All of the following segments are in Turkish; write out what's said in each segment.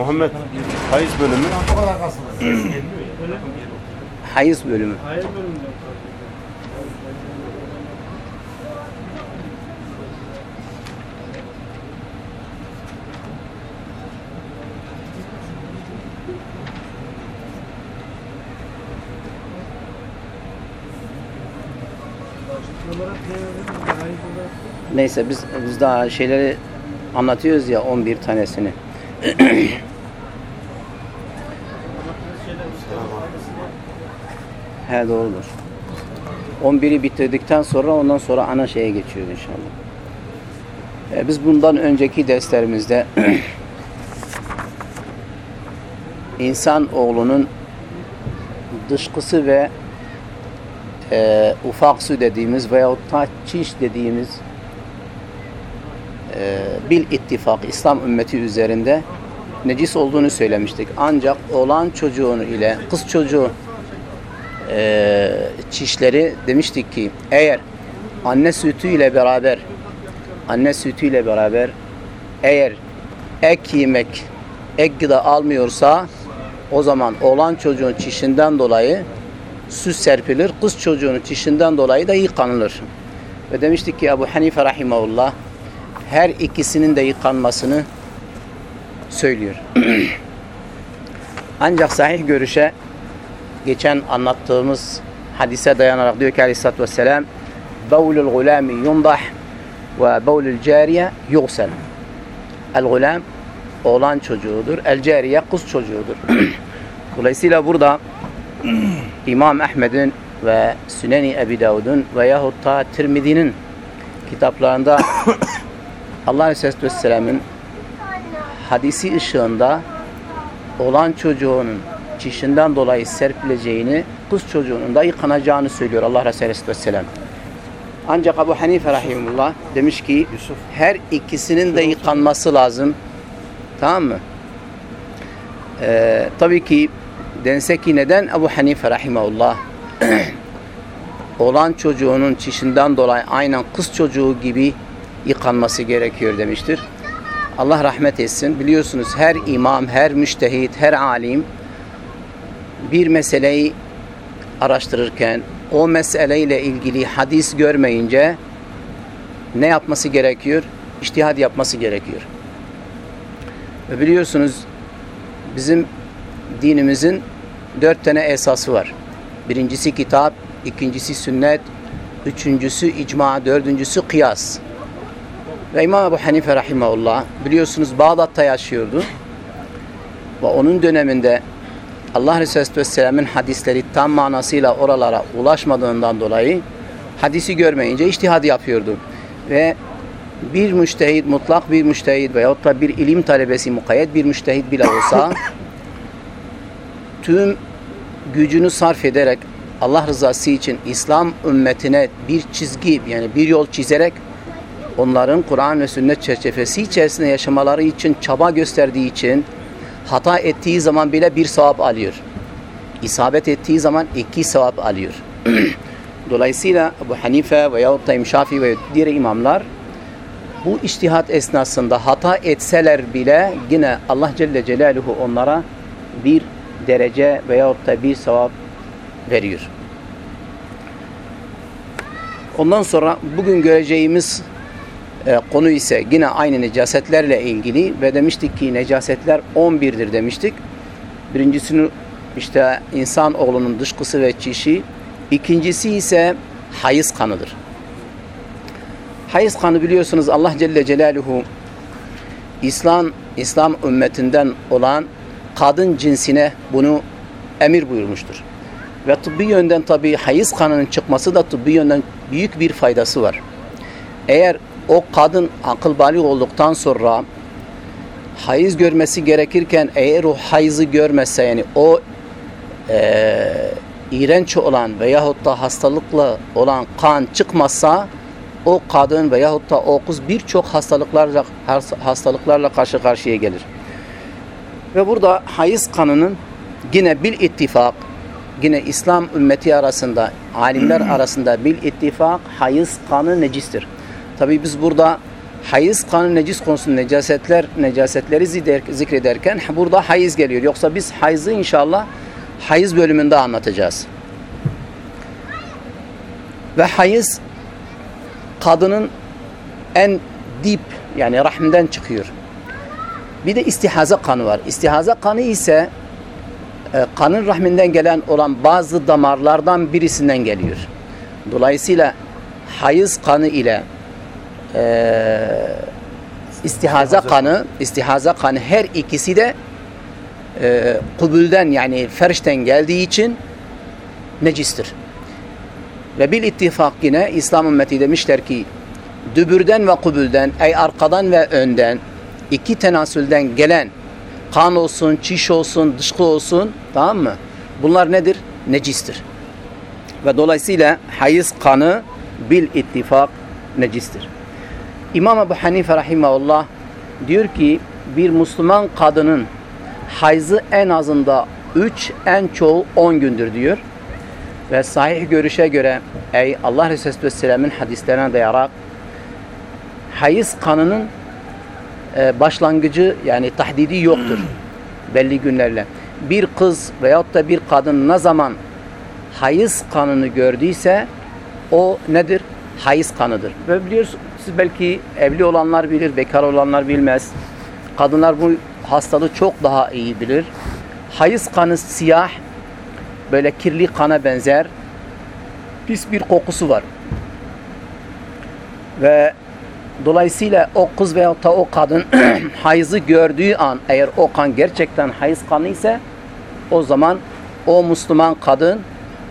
Muhammed hayız bölümü. Hayız bölümü. Neyse biz biz daha şeyleri anlatıyoruz ya 11 tanesini. He doğrudur. 11'i bitirdikten sonra ondan sonra ana şeye geçiyoruz inşallah. E, biz bundan önceki derslerimizde insan oğlunun dışkısı ve e, ufak su dediğimiz veyahut da çiş dediğimiz e, bil ittifak İslam ümmeti üzerinde necis olduğunu söylemiştik. Ancak olan çocuğunu ile kız çocuğu e, çişleri demiştik ki eğer anne sütü ile beraber anne sütü ile beraber eğer ek yemek ek gıda almıyorsa o zaman olan çocuğun çişinden dolayı su serpilir. Kız çocuğunun çişinden dolayı da yıkanılır. Ve demiştik ki Ebu Hanife Rahimahullah her ikisinin de yıkanmasını söylüyor. Ancak sahih görüşe geçen anlattığımız hadise dayanarak diyor ki aleyhissalatü vesselam Bavlul gulami yundah ve bavlul cariye yugsel. El gulam oğlan çocuğudur. El cariye kız çocuğudur. Dolayısıyla burada İmam Ahmed'in ve Süneni Ebi Davud'un veyahut da Tirmidi'nin kitaplarında Allah Aleyhisselatü Vesselam'ın hadisi ışığında olan çocuğunun çişinden dolayı serpileceğini, kız çocuğunun da yıkanacağını söylüyor Allah Resulü Aleyhisselatü Vesselam. Ancak Ebu Hanife Rahimullah demiş ki her ikisinin de yıkanması lazım. Tamam mı? Ee, tabii ki dense ki neden Ebu Hanife Rahimahullah olan çocuğunun çişinden dolayı aynen kız çocuğu gibi yıkanması gerekiyor demiştir. Allah rahmet etsin. Biliyorsunuz her imam, her müştehit, her alim bir meseleyi araştırırken o meseleyle ilgili hadis görmeyince ne yapması gerekiyor? İçtihad yapması gerekiyor. Ve biliyorsunuz bizim dinimizin dört tane esası var. Birincisi kitap, ikincisi sünnet, üçüncüsü icma, dördüncüsü kıyas. Ve İmam Ebu Hanife Rahimahullah biliyorsunuz Bağdat'ta yaşıyordu. Ve onun döneminde Allah Resulü Vesselam'ın hadisleri tam manasıyla oralara ulaşmadığından dolayı hadisi görmeyince iştihad yapıyordu. Ve bir müştehid, mutlak bir müştehid veyahut da bir ilim talebesi mukayyet bir müştehid bile olsa tüm gücünü sarf ederek Allah rızası için İslam ümmetine bir çizgi yani bir yol çizerek onların Kur'an ve sünnet çerçevesi içerisinde yaşamaları için çaba gösterdiği için hata ettiği zaman bile bir sevap alıyor. İsabet ettiği zaman iki sevap alıyor. Dolayısıyla bu Hanife veyahut da İmşafi ve diğer imamlar bu iştihat esnasında hata etseler bile yine Allah Celle Celaluhu onlara bir derece veyahut da bir sevap veriyor. Ondan sonra bugün göreceğimiz e, konu ise yine aynı necasetlerle ilgili ve demiştik ki necasetler 11'dir demiştik. Birincisini işte insan oğlunun dışkısı ve çişi. İkincisi ise hayız kanıdır. Hayız kanı biliyorsunuz Allah Celle Celaluhu İslam İslam ümmetinden olan kadın cinsine bunu emir buyurmuştur. Ve tıbbi yönden tabi hayız kanının çıkması da tıbbi yönden büyük bir faydası var. Eğer o kadın akıl bali olduktan sonra hayız görmesi gerekirken eğer o hayızı görmezse yani o e, iğrenç olan veyahut da hastalıklı olan kan çıkmazsa o kadın veyahut da o kız birçok hastalıklarla hastalıklarla karşı karşıya gelir. Ve burada hayız kanının yine bil ittifak yine İslam ümmeti arasında alimler arasında bil ittifak hayız kanı necistir. Tabi biz burada hayız kanı necis konusunda necasetler necasetleri zikrederken burada hayız geliyor. Yoksa biz hayızı inşallah hayız bölümünde anlatacağız. Ve hayız kadının en dip yani rahmden çıkıyor. Bir de istihaza kanı var. İstihaza kanı ise e, kanın rahminden gelen olan bazı damarlardan birisinden geliyor. Dolayısıyla hayız kanı ile e, istihaza kanı, istihaza kanı her ikisi de e, kubülden yani ferşten geldiği için necistir. Ve bil ittifak yine İslam ümmeti demişler ki dübürden ve kubülden ey arkadan ve önden iki tenasülden gelen kan olsun, çiş olsun, dışkı olsun tamam mı? Bunlar nedir? Necistir. Ve dolayısıyla hayız kanı bil ittifak necistir. İmam Ebu Hanife rahimahullah diyor ki bir Müslüman kadının hayzı en azında 3 en çoğu 10 gündür diyor. Ve sahih görüşe göre ey Allah Resulü Vesselam'ın hadislerine dayarak hayız kanının e, başlangıcı yani tahdidi yoktur belli günlerle. Bir kız veyahut da bir kadın ne zaman hayız kanını gördüyse o nedir? Hayız kanıdır. Ve biliyorsunuz belki evli olanlar bilir, bekar olanlar bilmez. Kadınlar bu hastalığı çok daha iyi bilir. Hayız kanı siyah, böyle kirli kana benzer. Pis bir kokusu var. Ve dolayısıyla o kız veya da o kadın hayızı gördüğü an eğer o kan gerçekten hayız kanı ise o zaman o Müslüman kadın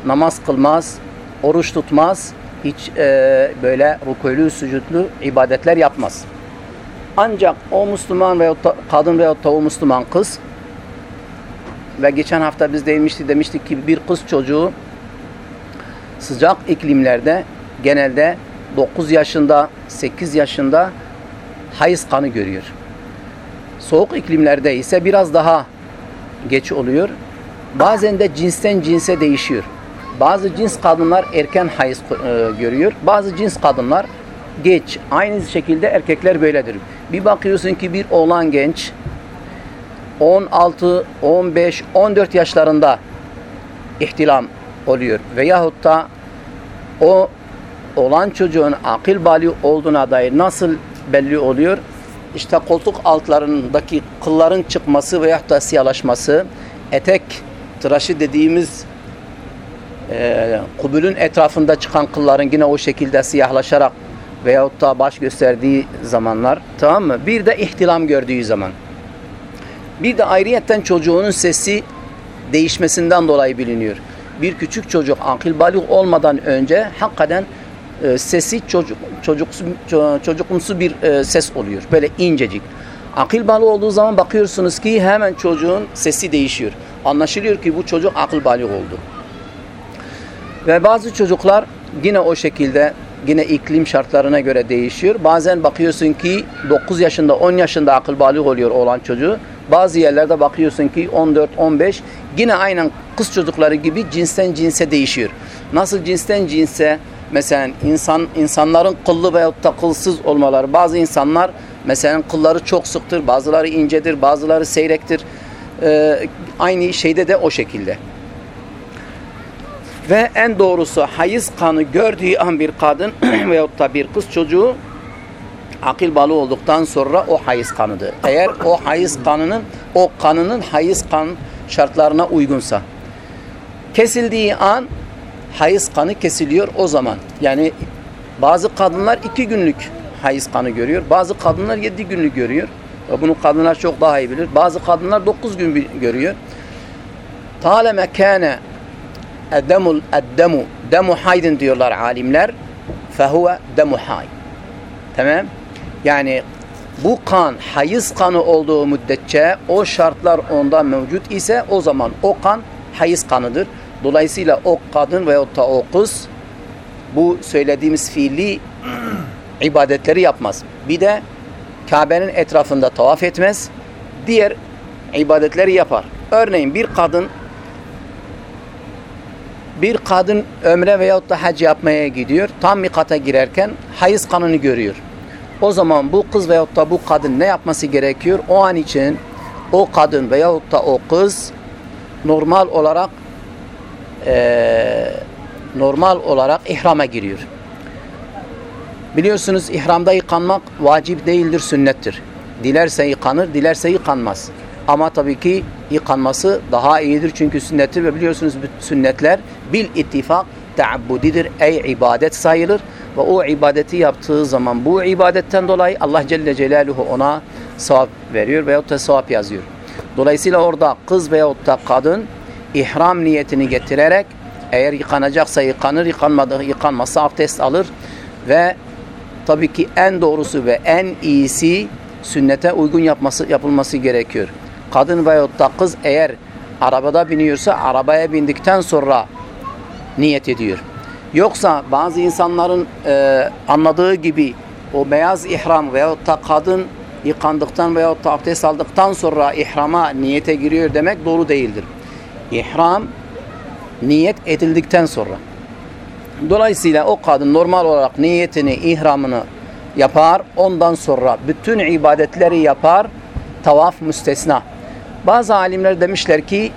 namaz kılmaz, oruç tutmaz, hiç e, böyle rükûlü, sücudlu ibadetler yapmaz. Ancak o Müslüman veya kadın veya o Müslüman kız ve geçen hafta biz demiştik, demiştik ki bir kız çocuğu sıcak iklimlerde genelde 9 yaşında, 8 yaşında hayız kanı görüyor. Soğuk iklimlerde ise biraz daha geç oluyor. Bazen de cinsten cinse değişiyor. Bazı cins kadınlar erken hayız e, görüyor. Bazı cins kadınlar geç. Aynı şekilde erkekler böyledir. Bir bakıyorsun ki bir oğlan genç 16, 15, 14 yaşlarında ihtilam oluyor. Veyahut da o olan çocuğun akıl bali olduğuna dair nasıl belli oluyor? İşte koltuk altlarındaki kılların çıkması veyahut da siyahlaşması, etek tıraşı dediğimiz e, kubülün etrafında çıkan kılların yine o şekilde siyahlaşarak veyahut da baş gösterdiği zamanlar tamam mı? Bir de ihtilam gördüğü zaman. Bir de ayrıyetten çocuğunun sesi değişmesinden dolayı biliniyor. Bir küçük çocuk akıl balik olmadan önce hakikaten e, sesi çocuk çocuksu çocukumsu bir e, ses oluyor. Böyle incecik. Akıl balı olduğu zaman bakıyorsunuz ki hemen çocuğun sesi değişiyor. Anlaşılıyor ki bu çocuk akıl balik oldu. Ve bazı çocuklar yine o şekilde yine iklim şartlarına göre değişiyor. Bazen bakıyorsun ki 9 yaşında 10 yaşında akıl balik oluyor olan çocuğu. Bazı yerlerde bakıyorsun ki 14-15 yine aynen kız çocukları gibi cinsten cinse değişiyor. Nasıl cinsten cinse mesela insan insanların kıllı veya da kılsız olmaları. Bazı insanlar mesela kılları çok sıktır, bazıları incedir, bazıları seyrektir. Ee, aynı şeyde de o şekilde. Ve en doğrusu hayız kanı gördüğü an bir kadın veyahut da bir kız çocuğu akil balı olduktan sonra o hayız kanıdır. Eğer o hayız kanının o kanının hayız kan şartlarına uygunsa kesildiği an hayız kanı kesiliyor o zaman. Yani bazı kadınlar iki günlük hayız kanı görüyor. Bazı kadınlar yedi günlük görüyor. Bunu kadınlar çok daha iyi bilir. Bazı kadınlar dokuz gün görüyor. Taleme kâne Eddemul eddemu demu haydin diyorlar alimler. Fehuve demu hay. Tamam? Yani bu kan hayız kanı olduğu müddetçe o şartlar onda mevcut ise o zaman o kan hayız kanıdır. Dolayısıyla o kadın veyahut da o kız bu söylediğimiz fiili ibadetleri yapmaz. Bir de Kabe'nin etrafında tavaf etmez. Diğer ibadetleri yapar. Örneğin bir kadın bir kadın ömre veyahut da hac yapmaya gidiyor. Tam mikata girerken hayız kanını görüyor. O zaman bu kız veyahut da bu kadın ne yapması gerekiyor? O an için o kadın veyahut da o kız normal olarak eee normal olarak ihrama giriyor. Biliyorsunuz ihramda yıkanmak vacip değildir, sünnettir. Dilerse yıkanır, dilerse yıkanmaz. Ama tabii ki yıkanması daha iyidir çünkü sünnettir ve biliyorsunuz sünnetler bil ittifak teabbudidir, ey ibadet sayılır. Ve o ibadeti yaptığı zaman bu ibadetten dolayı Allah Celle Celaluhu ona sevap veriyor veyahut da sevap yazıyor. Dolayısıyla orada kız veyahut da kadın ihram niyetini getirerek eğer yıkanacaksa yıkanır, yıkanmadı, yıkanmazsa abdest alır ve tabii ki en doğrusu ve en iyisi sünnete uygun yapması yapılması gerekiyor. Kadın veyahut da kız eğer arabada biniyorsa arabaya bindikten sonra niyet ediyor. Yoksa bazı insanların e, anladığı gibi o beyaz ihram veyahut da kadın yıkandıktan veyahut da abdest aldıktan sonra ihrama niyete giriyor demek doğru değildir. İhram niyet edildikten sonra. Dolayısıyla o kadın normal olarak niyetini, ihramını yapar. Ondan sonra bütün ibadetleri yapar. Tavaf müstesna. Bazı alimler demişler ki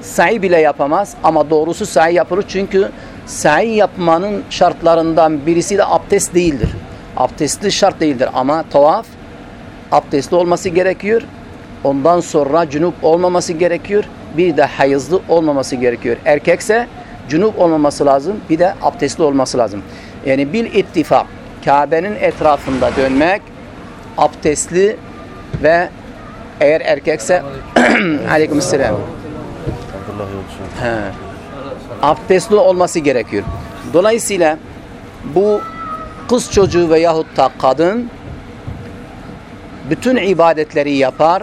sa'i bile yapamaz ama doğrusu sa'i yapılır çünkü sa'i yapmanın şartlarından birisi de abdest değildir. Abdestli şart değildir ama tavaf abdestli olması gerekiyor. Ondan sonra cunup olmaması gerekiyor. Bir de hayızlı olmaması gerekiyor. Erkekse cunup olmaması lazım. Bir de abdestli olması lazım. Yani bil ittifak Kabe'nin etrafında dönmek abdestli ve eğer erkekse Yolcu. He. abdestli olması gerekiyor. Dolayısıyla bu kız çocuğu veyahut da kadın bütün ibadetleri yapar.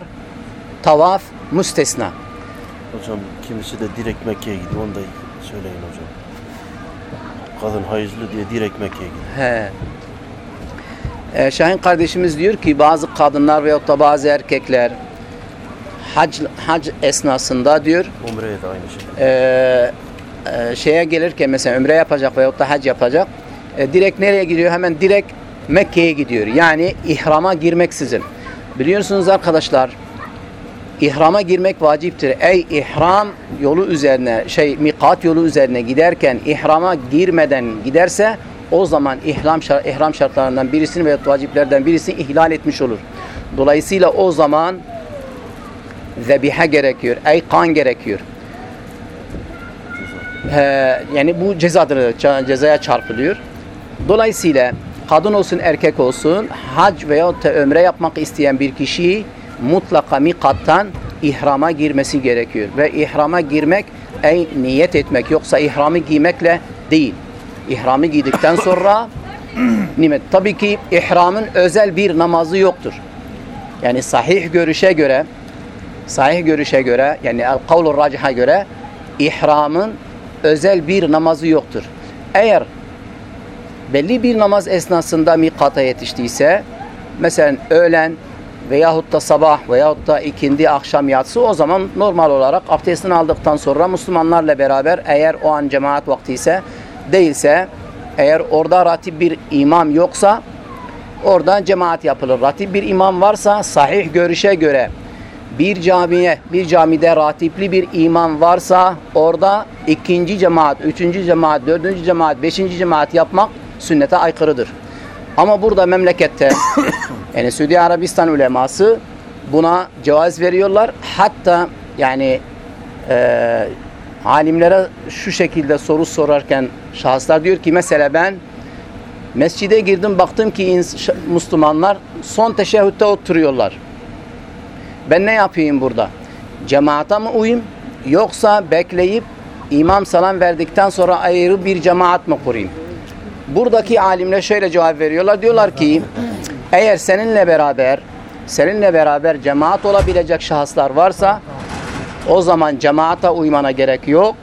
Tavaf müstesna. Hocam kimisi de direkt Mekke'ye gidiyor. Onu da söyleyin hocam. Kadın hayızlı diye direkt Mekke'ye gidiyor. He. Ee, Şahin kardeşimiz diyor ki bazı kadınlar veyahut da bazı erkekler hac, hac esnasında diyor Umre'ye de aynı şey. e, e, şeye gelirken mesela ömre yapacak veyahut da hac yapacak e, direkt nereye gidiyor? Hemen direkt Mekke'ye gidiyor. Yani ihrama girmeksizin. Biliyorsunuz arkadaşlar ihrama girmek vaciptir. Ey ihram yolu üzerine şey mikat yolu üzerine giderken ihrama girmeden giderse o zaman ihram şart, ihram şartlarından birisini veya vaciplerden birisini ihlal etmiş olur. Dolayısıyla o zaman zebihe gerekiyor. Ey kan gerekiyor. Ee, yani bu cezadır. ce- Cezaya çarpılıyor. Dolayısıyla kadın olsun erkek olsun hac veya ömre yapmak isteyen bir kişi mutlaka mikattan ihrama girmesi gerekiyor. Ve ihrama girmek ey niyet etmek yoksa ihramı giymekle değil. İhramı giydikten sonra nimet. Tabii ki ihramın özel bir namazı yoktur. Yani sahih görüşe göre sahih görüşe göre yani el kavlur raciha göre ihramın özel bir namazı yoktur. Eğer belli bir namaz esnasında mikata yetiştiyse mesela öğlen veyahut da sabah veyahut da ikindi akşam yatsı o zaman normal olarak abdestini aldıktan sonra Müslümanlarla beraber eğer o an cemaat vakti ise değilse eğer orada ratip bir imam yoksa orada cemaat yapılır. Ratip bir imam varsa sahih görüşe göre bir camiye, bir camide ratipli bir imam varsa orada ikinci cemaat, üçüncü cemaat, dördüncü cemaat, beşinci cemaat yapmak sünnete aykırıdır. Ama burada memlekette yani Suudi Arabistan uleması buna cevaz veriyorlar. Hatta yani e, alimlere şu şekilde soru sorarken şahıslar diyor ki mesela ben mescide girdim baktım ki Müslümanlar son teşehhütte oturuyorlar. Ben ne yapayım burada? Cemaata mı uyayım yoksa bekleyip imam salam verdikten sonra ayrı bir cemaat mı kurayım? Buradaki alimler şöyle cevap veriyorlar. Diyorlar ki eğer seninle beraber seninle beraber cemaat olabilecek şahıslar varsa o zaman cemaata uymana gerek yok.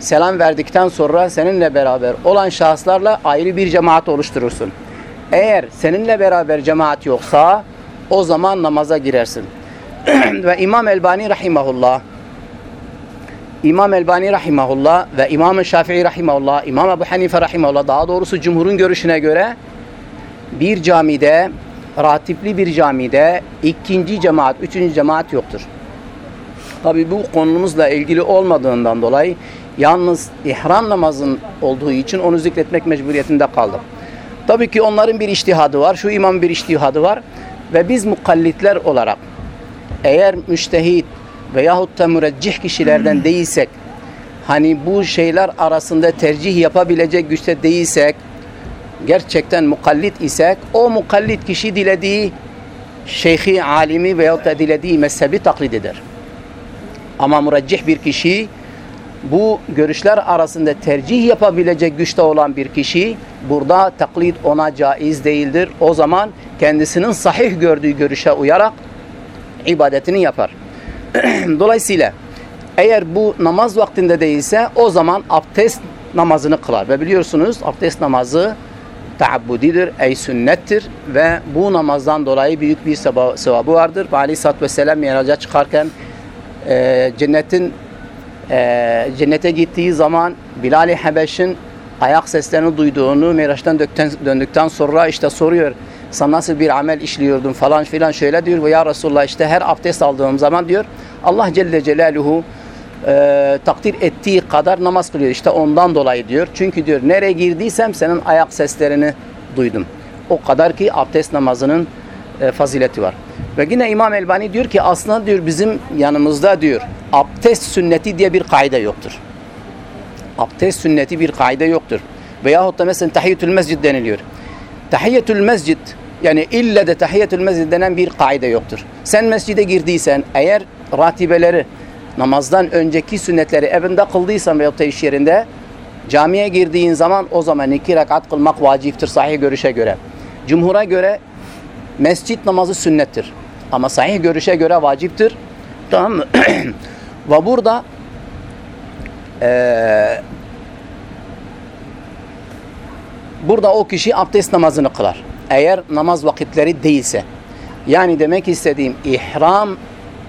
Selam verdikten sonra seninle beraber olan şahıslarla ayrı bir cemaat oluşturursun. Eğer seninle beraber cemaat yoksa o zaman namaza girersin. ve İmam Elbani rahimahullah İmam Elbani rahimahullah ve İmam Şafii rahimahullah, İmam Ebu Hanife rahimahullah daha doğrusu cumhurun görüşüne göre bir camide, ratipli bir camide ikinci cemaat, üçüncü cemaat yoktur. Tabi bu konumuzla ilgili olmadığından dolayı yalnız ihram namazın olduğu için onu zikretmek mecburiyetinde kaldım. Tabii ki onların bir iştihadı var, şu imam bir iştihadı var ve biz mukallitler olarak eğer müştehit veyahut da müreccih kişilerden değilsek hani bu şeyler arasında tercih yapabilecek güçte değilsek gerçekten mukallit isek o mukallit kişi dilediği şeyhi, alimi veyahut da dilediği mezhebi taklit eder. Ama müreccih bir kişi bu görüşler arasında tercih yapabilecek güçte olan bir kişi burada taklit ona caiz değildir. O zaman kendisinin sahih gördüğü görüşe uyarak ibadetini yapar. Dolayısıyla eğer bu namaz vaktinde değilse o zaman abdest namazını kılar. Ve biliyorsunuz abdest namazı taabbudidir, ey sünnettir ve bu namazdan dolayı büyük bir sevabı vardır. Ve aleyhissalatü vesselam miraca çıkarken e, cennetin e, cennete gittiği zaman Bilal-i Habeş'in ayak seslerini duyduğunu Miraç'tan döndükten sonra işte soruyor sen nasıl bir amel işliyordun falan filan şöyle diyor ve ya Resulullah işte her abdest aldığım zaman diyor Allah Celle Celaluhu e, takdir ettiği kadar namaz kılıyor. İşte ondan dolayı diyor. Çünkü diyor nereye girdiysem senin ayak seslerini duydum. O kadar ki abdest namazının e, fazileti var. Ve yine İmam Elbani diyor ki aslında diyor bizim yanımızda diyor abdest sünneti diye bir kaide yoktur. Abdest sünneti bir kaide yoktur. Veyahut da mesela tahiyyetül mescid deniliyor. Tahiyyetül mescid yani illa de tahiyyetül mescid denen bir kaide yoktur. Sen mescide girdiysen eğer ratibeleri namazdan önceki sünnetleri evinde kıldıysan veyahut da iş yerinde camiye girdiğin zaman o zaman iki rekat kılmak vaciptir sahih görüşe göre. Cumhura göre mescit namazı sünnettir. Ama sahih görüşe göre vaciptir. Tamam mı? Ve burada e, burada o kişi abdest namazını kılar. Eğer namaz vakitleri değilse. Yani demek istediğim ihram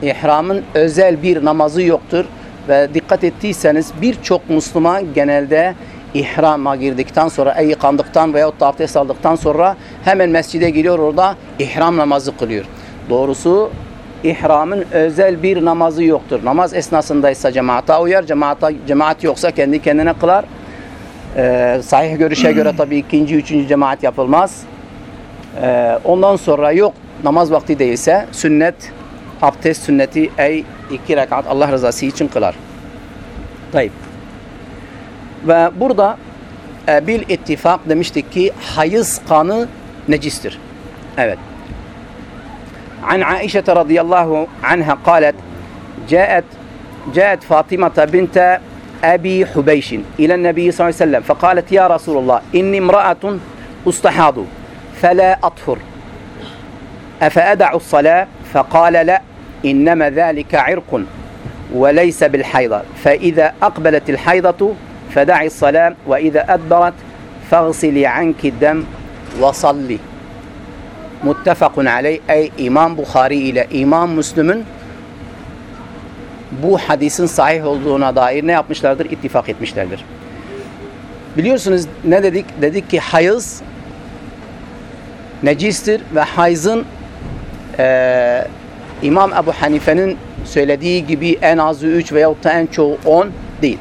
ihramın özel bir namazı yoktur. Ve dikkat ettiyseniz birçok Müslüman genelde ihrama girdikten sonra, ey yıkandıktan veyahut da abdest aldıktan sonra hemen mescide giriyor orada ihram namazı kılıyor. Doğrusu ihramın özel bir namazı yoktur. Namaz esnasındaysa cemaata uyar, cemaata, cemaat yoksa kendi kendine kılar. Ee, sahih görüşe göre tabii ikinci, üçüncü cemaat yapılmaz. Ee, ondan sonra yok namaz vakti değilse sünnet, abdest sünneti ey iki rekat Allah rızası için kılar. Tayyip. Ve burada e, bil ittifak demiştik ki hayız kanı necistir. Evet. عن عائشة رضي الله عنها قالت جاءت جاءت فاطمة بنت أبي حبيش إلى النبي صلى الله عليه وسلم فقالت يا رسول الله إني امرأة أستحاض فلا أطهر. أفأدع الصلاة؟ فقال لا إنما ذلك عرق وليس بالحيضة. فإذا أقبلت الحيضة فدعي الصلاة وإذا أدبرت فاغسلي عنك الدم وصلي. muttefakun aleyh ey İmam Bukhari ile İmam Müslüm'ün bu hadisin sahih olduğuna dair ne yapmışlardır? İttifak etmişlerdir. Biliyorsunuz ne dedik? Dedik ki hayız necistir ve hayızın e, İmam Ebu Hanife'nin söylediği gibi en azı 3 veyahut da en çoğu 10 değil.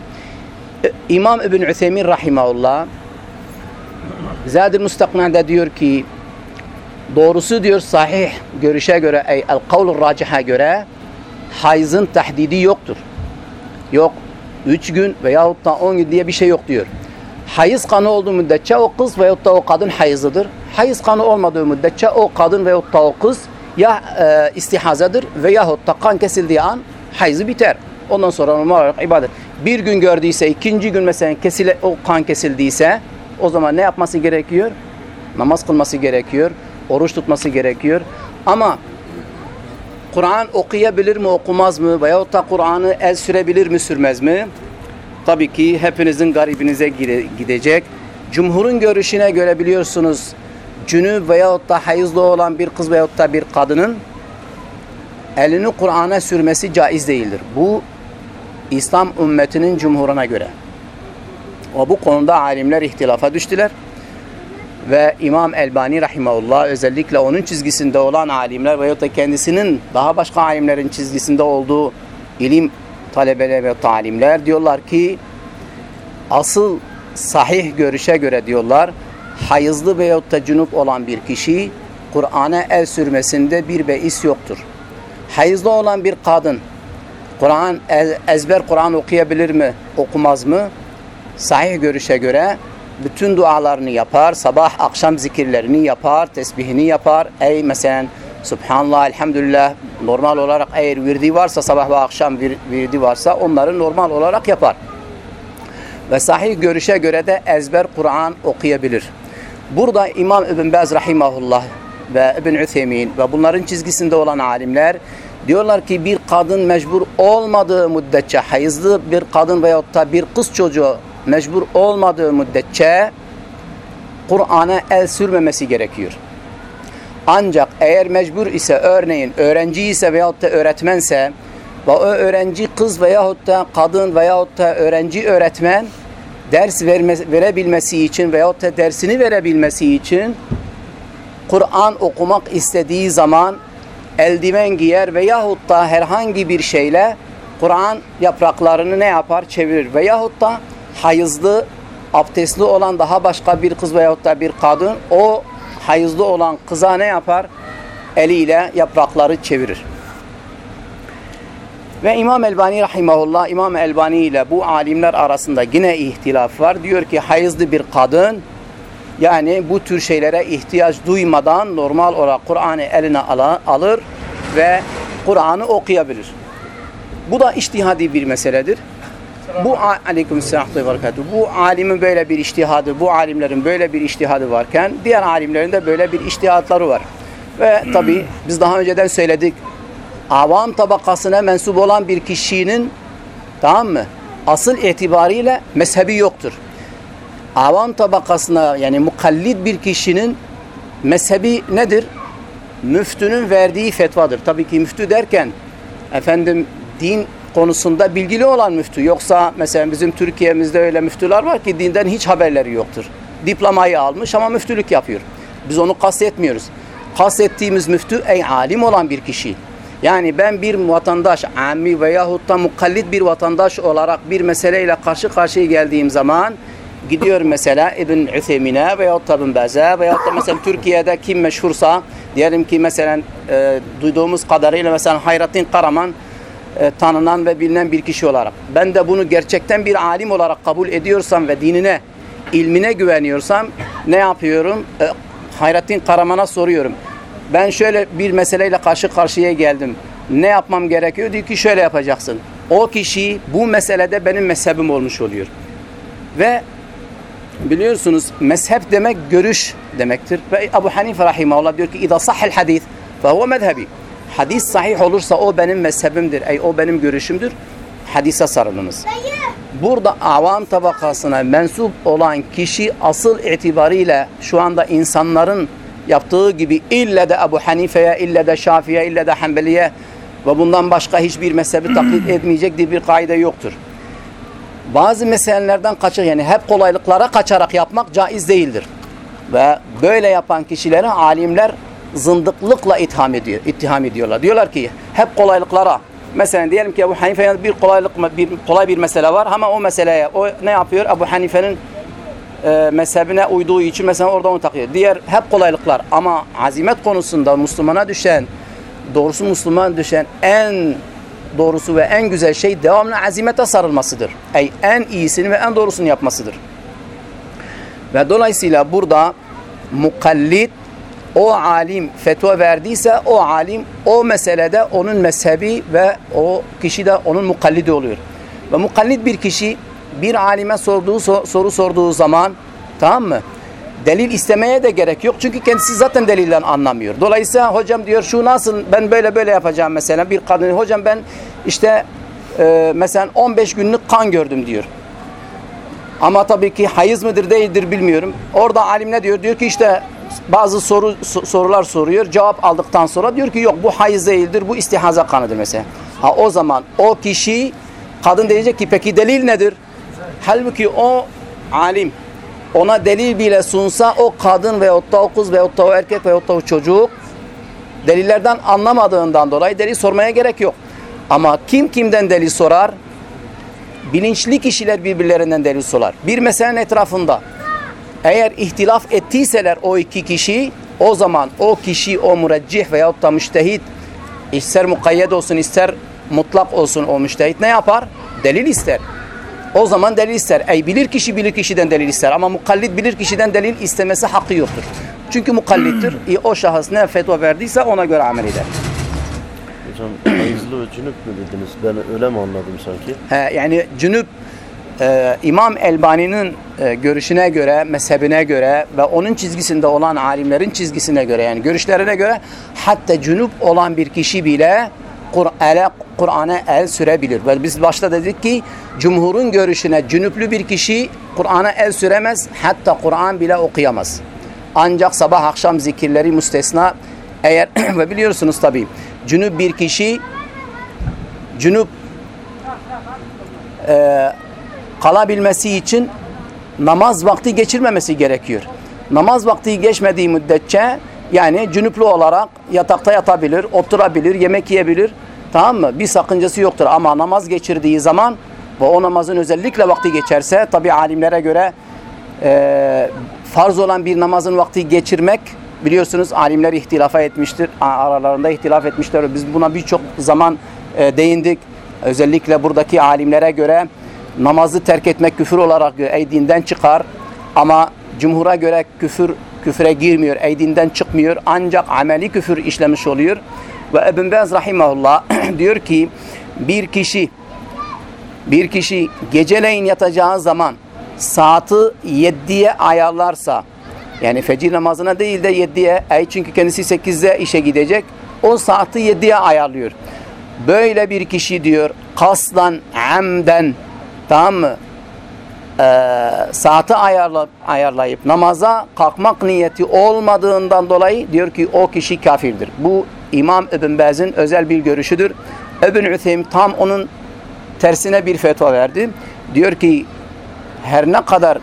E, İmam İbn Üthemin Rahimahullah Zadül Mustakna'da diyor ki Doğrusu diyor sahih görüşe göre ey el kavlur raciha göre hayızın tahdidi yoktur. Yok 3 gün veyahut da 10 gün diye bir şey yok diyor. Hayız kanı olduğu müddetçe o kız veyahut da o kadın hayızıdır. Hayız kanı olmadığı müddetçe o kadın veyahut da o kız ya e, istihazadır veyahut da kan kesildiği an hayızı biter. Ondan sonra normal olarak ibadet. Bir gün gördüyse, ikinci gün mesela kesile, o kan kesildiyse o zaman ne yapması gerekiyor? Namaz kılması gerekiyor oruç tutması gerekiyor. Ama Kur'an okuyabilir mi okumaz mı veyahut da Kur'an'ı el sürebilir mi sürmez mi? Tabii ki hepinizin garibinize gidecek. Cumhurun görüşüne göre biliyorsunuz cünüp veyahut da hayızlı olan bir kız veyahut da bir kadının elini Kur'an'a sürmesi caiz değildir. Bu İslam ümmetinin cumhuruna göre. O bu konuda alimler ihtilafa düştüler. Ve İmam Elbani Rahimahullah özellikle onun çizgisinde olan alimler veyahut da kendisinin daha başka alimlerin çizgisinde olduğu ilim talebeleri ve talimler diyorlar ki asıl sahih görüşe göre diyorlar hayızlı veyahut da cunup olan bir kişi Kur'an'a el sürmesinde bir beis yoktur. Hayızlı olan bir kadın Kur'an ezber Kur'an okuyabilir mi, okumaz mı? Sahih görüşe göre bütün dualarını yapar, sabah akşam zikirlerini yapar, tesbihini yapar. Ey mesela Subhanallah, Elhamdülillah normal olarak eğer virdi varsa sabah ve akşam vir, virdi varsa onları normal olarak yapar. Ve sahih görüşe göre de ezber Kur'an okuyabilir. Burada İmam İbn Baz Rahimahullah ve İbn Üthemin ve bunların çizgisinde olan alimler diyorlar ki bir kadın mecbur olmadığı müddetçe hayızlı bir kadın veyahut da bir kız çocuğu mecbur olmadığı müddetçe Kur'an'a el sürmemesi gerekiyor. Ancak eğer mecbur ise örneğin öğrenci ise veyahut da öğretmense ve o öğrenci kız veyahut da kadın veyahut da öğrenci öğretmen ders verme, verebilmesi için veyahut da dersini verebilmesi için Kur'an okumak istediği zaman eldiven giyer veyahut da herhangi bir şeyle Kur'an yapraklarını ne yapar? Çevirir. Veyahut da hayızlı, abdestli olan daha başka bir kız veyahut da bir kadın o hayızlı olan kıza ne yapar? Eliyle yaprakları çevirir. Ve İmam Elbani rahimahullah İmam Elbani ile bu alimler arasında yine ihtilaf var. Diyor ki hayızlı bir kadın yani bu tür şeylere ihtiyaç duymadan normal olarak Kur'an'ı eline alır ve Kur'an'ı okuyabilir. Bu da iştihadi bir meseledir. Bu aleyküm selam Bu alimin böyle bir iştihadı, bu alimlerin böyle bir iştihadı varken diğer alimlerin de böyle bir iştihatları var. Ve tabi biz daha önceden söyledik. Avam tabakasına mensup olan bir kişinin tamam mı? Asıl itibariyle mezhebi yoktur. Avam tabakasına yani mukallid bir kişinin mezhebi nedir? Müftünün verdiği fetvadır. Tabii ki müftü derken efendim din konusunda bilgili olan müftü. Yoksa mesela bizim Türkiye'mizde öyle müftüler var ki dinden hiç haberleri yoktur. Diplomayı almış ama müftülük yapıyor. Biz onu kastetmiyoruz. Kastettiğimiz müftü ey alim olan bir kişi. Yani ben bir vatandaş, ammi veyahut da mukallit bir vatandaş olarak bir meseleyle karşı karşıya geldiğim zaman gidiyor mesela İbn Üthemin'e veyahut da İbn Bez'e veyahut da mesela Türkiye'de kim meşhursa diyelim ki mesela e, duyduğumuz kadarıyla mesela Hayrettin Karaman e, tanınan ve bilinen bir kişi olarak ben de bunu gerçekten bir alim olarak kabul ediyorsam ve dinine, ilmine güveniyorsam ne yapıyorum? E, Hayrettin Karaman'a soruyorum. Ben şöyle bir meseleyle karşı karşıya geldim. Ne yapmam gerekiyor? Diyor ki şöyle yapacaksın. O kişi bu meselede benim mezhebim olmuş oluyor. Ve biliyorsunuz mezhep demek görüş demektir. Ve Ebu Hanife rahimahullah diyor ki اِذَا صَحَّ الْحَدِيث فَهُوَ مَذْهَبِي Hadis sahih olursa o benim mezhebimdir. Ey o benim görüşümdür. Hadise sarılınız. Burada avam tabakasına mensup olan kişi asıl itibariyle şu anda insanların yaptığı gibi ille de Ebu Hanife'ye, ille de Şafi'ye, ille de Hanbeli'ye ve bundan başka hiçbir mezhebi taklit etmeyecek diye bir kaide yoktur. Bazı meselelerden kaçır yani hep kolaylıklara kaçarak yapmak caiz değildir. Ve böyle yapan kişileri alimler zındıklıkla itham ediyor, ittiham ediyorlar. Diyorlar ki hep kolaylıklara Mesela diyelim ki Ebu Hanife'nin bir kolaylık bir kolay bir mesele var ama o meseleye o ne yapıyor? Ebu Hanife'nin e, mezhebine uyduğu için mesela orada onu takıyor. Diğer hep kolaylıklar ama azimet konusunda Müslümana düşen doğrusu Müslüman düşen en doğrusu ve en güzel şey devamlı azimete sarılmasıdır. Ey en iyisini ve en doğrusunu yapmasıdır. Ve dolayısıyla burada mukallit o alim fetva verdiyse o alim o meselede onun mezhebi ve o kişi de onun mukallidi oluyor. Ve mukallid bir kişi bir alime sorduğu soru sorduğu zaman tamam mı? delil istemeye de gerek yok. Çünkü kendisi zaten delilden anlamıyor. Dolayısıyla hocam diyor şu nasıl ben böyle böyle yapacağım mesela bir kadın hocam ben işte e, mesela 15 günlük kan gördüm diyor. Ama tabii ki hayız mıdır değildir bilmiyorum. Orada alim ne diyor? Diyor ki işte bazı soru sorular soruyor. Cevap aldıktan sonra diyor ki yok bu hayız değildir. Bu istihaza kanıdır mesela. Ha o zaman o kişi kadın diyecek ki peki delil nedir? Halbuki o alim ona delil bile sunsa o kadın veyahut da o kız veyahut da o erkek veyahut da o çocuk delillerden anlamadığından dolayı delil sormaya gerek yok. Ama kim kimden delil sorar? Bilinçli kişiler birbirlerinden delil sorar. Bir meselenin etrafında eğer ihtilaf ettiyseler o iki kişi o zaman o kişi o müreccih veyahut da müştehit ister mukayyed olsun ister mutlak olsun o müştehit ne yapar? Delil ister. O zaman delil ister. Ey bilir kişi bilir kişiden delil ister ama mukallid bilir kişiden delil istemesi hakkı yoktur. Çünkü mukallittir. E, o şahıs ne fetva verdiyse ona göre amel eder. Hocam hayızlı ve cünüp mü dediniz? Ben öyle mi anladım sanki? He, yani cünüp e, İmam Elbani'nin e, görüşüne göre, mezhebine göre ve onun çizgisinde olan alimlerin çizgisine göre yani görüşlerine göre hatta cünüp olan bir kişi bile Kur'an'a Kur el sürebilir. Biz başta dedik ki cumhurun görüşüne cünüplü bir kişi Kur'an'a el süremez hatta Kur'an bile okuyamaz. Ancak sabah akşam zikirleri müstesna eğer ve biliyorsunuz tabi cünüp bir kişi cünüp e, kalabilmesi için namaz vakti geçirmemesi gerekiyor. Namaz vakti geçmediği müddetçe yani cünüplü olarak yatakta yatabilir, oturabilir, yemek yiyebilir. Tamam mı? Bir sakıncası yoktur ama namaz geçirdiği zaman ve o namazın özellikle vakti geçerse tabi alimlere göre e, farz olan bir namazın vakti geçirmek biliyorsunuz alimler ihtilafa etmiştir. Aralarında ihtilaf etmişler. Biz buna birçok zaman e, değindik. Özellikle buradaki alimlere göre namazı terk etmek küfür olarak ey dinden çıkar ama cumhura göre küfür küfre girmiyor, ey dinden çıkmıyor ancak ameli küfür işlemiş oluyor. Ve Ebn Bez rahimahullah diyor ki bir kişi bir kişi geceleyin yatacağı zaman saati 7'ye ayarlarsa yani fecir namazına değil de 7'ye ay çünkü kendisi 8'de işe gidecek o saati 7'ye ayarlıyor. Böyle bir kişi diyor kaslan amden tamam mı? Ee, saati ayarla, ayarlayıp namaza kalkmak niyeti olmadığından dolayı diyor ki o kişi kafirdir. Bu İmam İbn Baz'ın özel bir görüşüdür. İbn Ütheym tam onun tersine bir fetva verdi. Diyor ki her ne kadar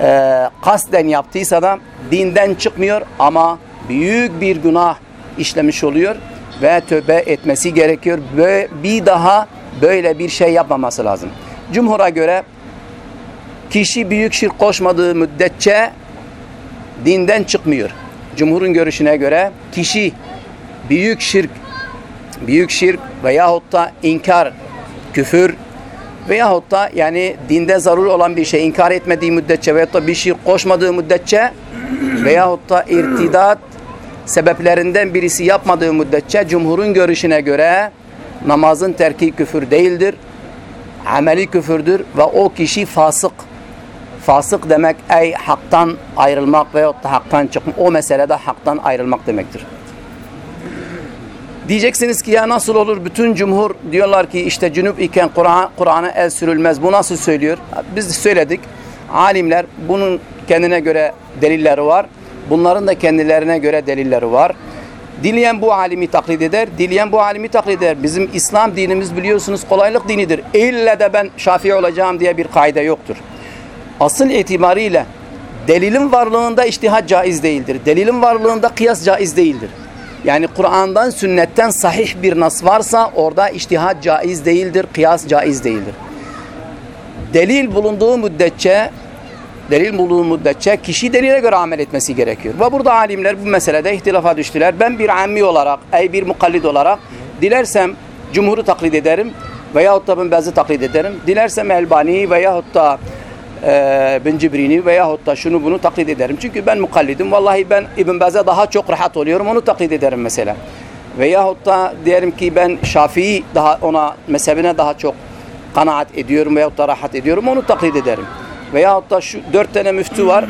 e, kasten yaptıysa da dinden çıkmıyor ama büyük bir günah işlemiş oluyor ve tövbe etmesi gerekiyor. Ve bir daha böyle bir şey yapmaması lazım. Cumhur'a göre kişi büyük şirk koşmadığı müddetçe dinden çıkmıyor. Cumhurun görüşüne göre kişi büyük şirk büyük şirk veyahut da inkar, küfür veyahut da yani dinde zarur olan bir şey inkar etmediği müddetçe veyahut da bir şey koşmadığı müddetçe veyahut da irtidat sebeplerinden birisi yapmadığı müddetçe cumhurun görüşüne göre namazın terki küfür değildir. Ameli küfürdür ve o kişi fasık. Fasık demek ey haktan ayrılmak veyahut da haktan çıkmak. O meselede haktan ayrılmak demektir. Diyeceksiniz ki ya nasıl olur bütün cumhur diyorlar ki işte cünüp iken Kur'an'a Kur el sürülmez. Bu nasıl söylüyor? Biz söyledik. Alimler bunun kendine göre delilleri var. Bunların da kendilerine göre delilleri var. Dileyen bu alimi taklit eder. Dileyen bu alimi taklit eder. Bizim İslam dinimiz biliyorsunuz kolaylık dinidir. İlle de ben Şafii olacağım diye bir kaide yoktur. Asıl itibariyle delilin varlığında iştihat caiz değildir. Delilin varlığında kıyas caiz değildir. Yani Kur'an'dan, sünnetten sahih bir nas varsa orada iştihat caiz değildir, kıyas caiz değildir. Delil bulunduğu müddetçe delil bulunduğu müddetçe kişi delile göre amel etmesi gerekiyor. Ve burada alimler bu meselede ihtilafa düştüler. Ben bir ammi olarak, ey bir mukallid olarak dilersem cumhuru taklit ederim veyahut da ben bazı taklit ederim. Dilersem Elbani veyahut da e, bin Cibrini veyahut da şunu bunu taklit ederim. Çünkü ben mukallidim. Vallahi ben İbn Baz'a daha çok rahat oluyorum. Onu taklit ederim mesela. Veyahut da diyelim ki ben Şafii daha ona mezhebine daha çok kanaat ediyorum veyahut da rahat ediyorum. Onu taklit ederim. Veyahut da şu dört tane müftü var.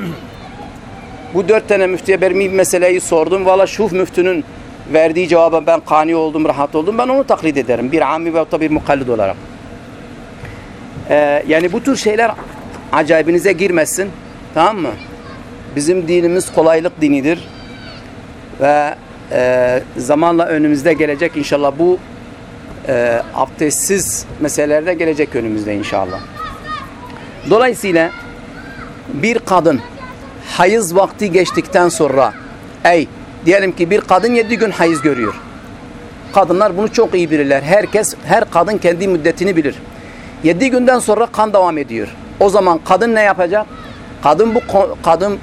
Bu dört tane müftüye ben bir meseleyi sordum. Valla şu müftünün verdiği cevaba ben kani oldum, rahat oldum. Ben onu taklit ederim. Bir ami ve da bir mukallid olarak. Ee, yani bu tür şeyler acayibinize girmesin. Tamam mı? Bizim dinimiz kolaylık dinidir. Ve e, zamanla önümüzde gelecek inşallah bu e, abdestsiz meselelerde gelecek önümüzde inşallah. Dolayısıyla bir kadın hayız vakti geçtikten sonra ey diyelim ki bir kadın yedi gün hayız görüyor. Kadınlar bunu çok iyi bilirler. Herkes, her kadın kendi müddetini bilir. Yedi günden sonra kan devam ediyor. O zaman kadın ne yapacak? Kadın bu kadın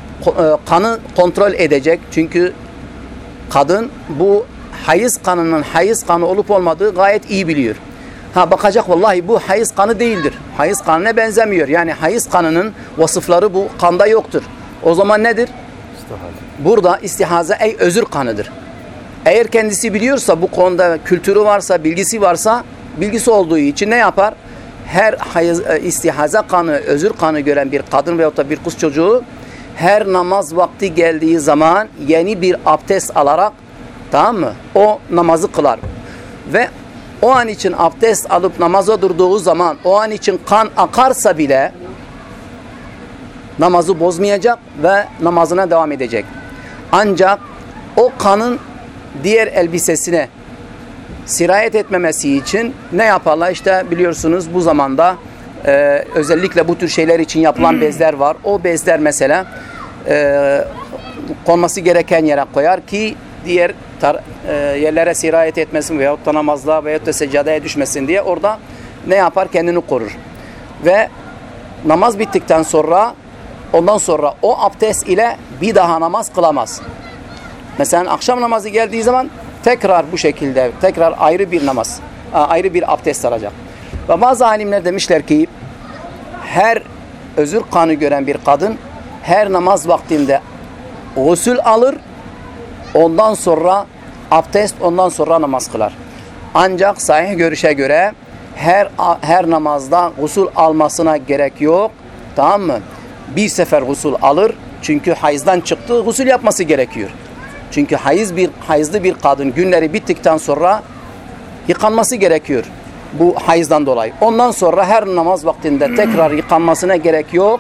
kanı kontrol edecek. Çünkü kadın bu hayız kanının hayız kanı olup olmadığı gayet iyi biliyor. Ha bakacak vallahi bu hayız kanı değildir. Hayız kanına benzemiyor. Yani hayız kanının vasıfları bu kanda yoktur. O zaman nedir? İstihaze. Burada istihaze ey özür kanıdır. Eğer kendisi biliyorsa bu konuda kültürü varsa, bilgisi varsa, bilgisi olduğu için ne yapar? Her hayız, istihaze kanı, özür kanı gören bir kadın veyahut da bir kız çocuğu her namaz vakti geldiği zaman yeni bir abdest alarak tamam mı? O namazı kılar. Ve o an için abdest alıp namaza durduğu zaman o an için kan akarsa bile namazı bozmayacak ve namazına devam edecek. Ancak o kanın diğer elbisesine sirayet etmemesi için ne yaparlar? İşte biliyorsunuz bu zamanda e, özellikle bu tür şeyler için yapılan bezler var. O bezler mesela e, konması gereken yere koyar ki diğer tar, e, yerlere sirayet etmesin veyahut da namazda veyahut da seccadeye düşmesin diye orada ne yapar? Kendini korur. Ve namaz bittikten sonra ondan sonra o abdest ile bir daha namaz kılamaz. Mesela akşam namazı geldiği zaman tekrar bu şekilde tekrar ayrı bir namaz, ayrı bir abdest alacak. Ve bazı alimler demişler ki her özür kanı gören bir kadın her namaz vaktinde gusül alır ondan sonra abdest ondan sonra namaz kılar. Ancak sahih görüşe göre her her namazda gusül almasına gerek yok. Tamam mı? Bir sefer gusül alır. Çünkü hayızdan çıktı, gusül yapması gerekiyor. Çünkü hayız bir hayızlı bir kadın günleri bittikten sonra yıkanması gerekiyor. Bu hayızdan dolayı. Ondan sonra her namaz vaktinde tekrar yıkanmasına gerek yok.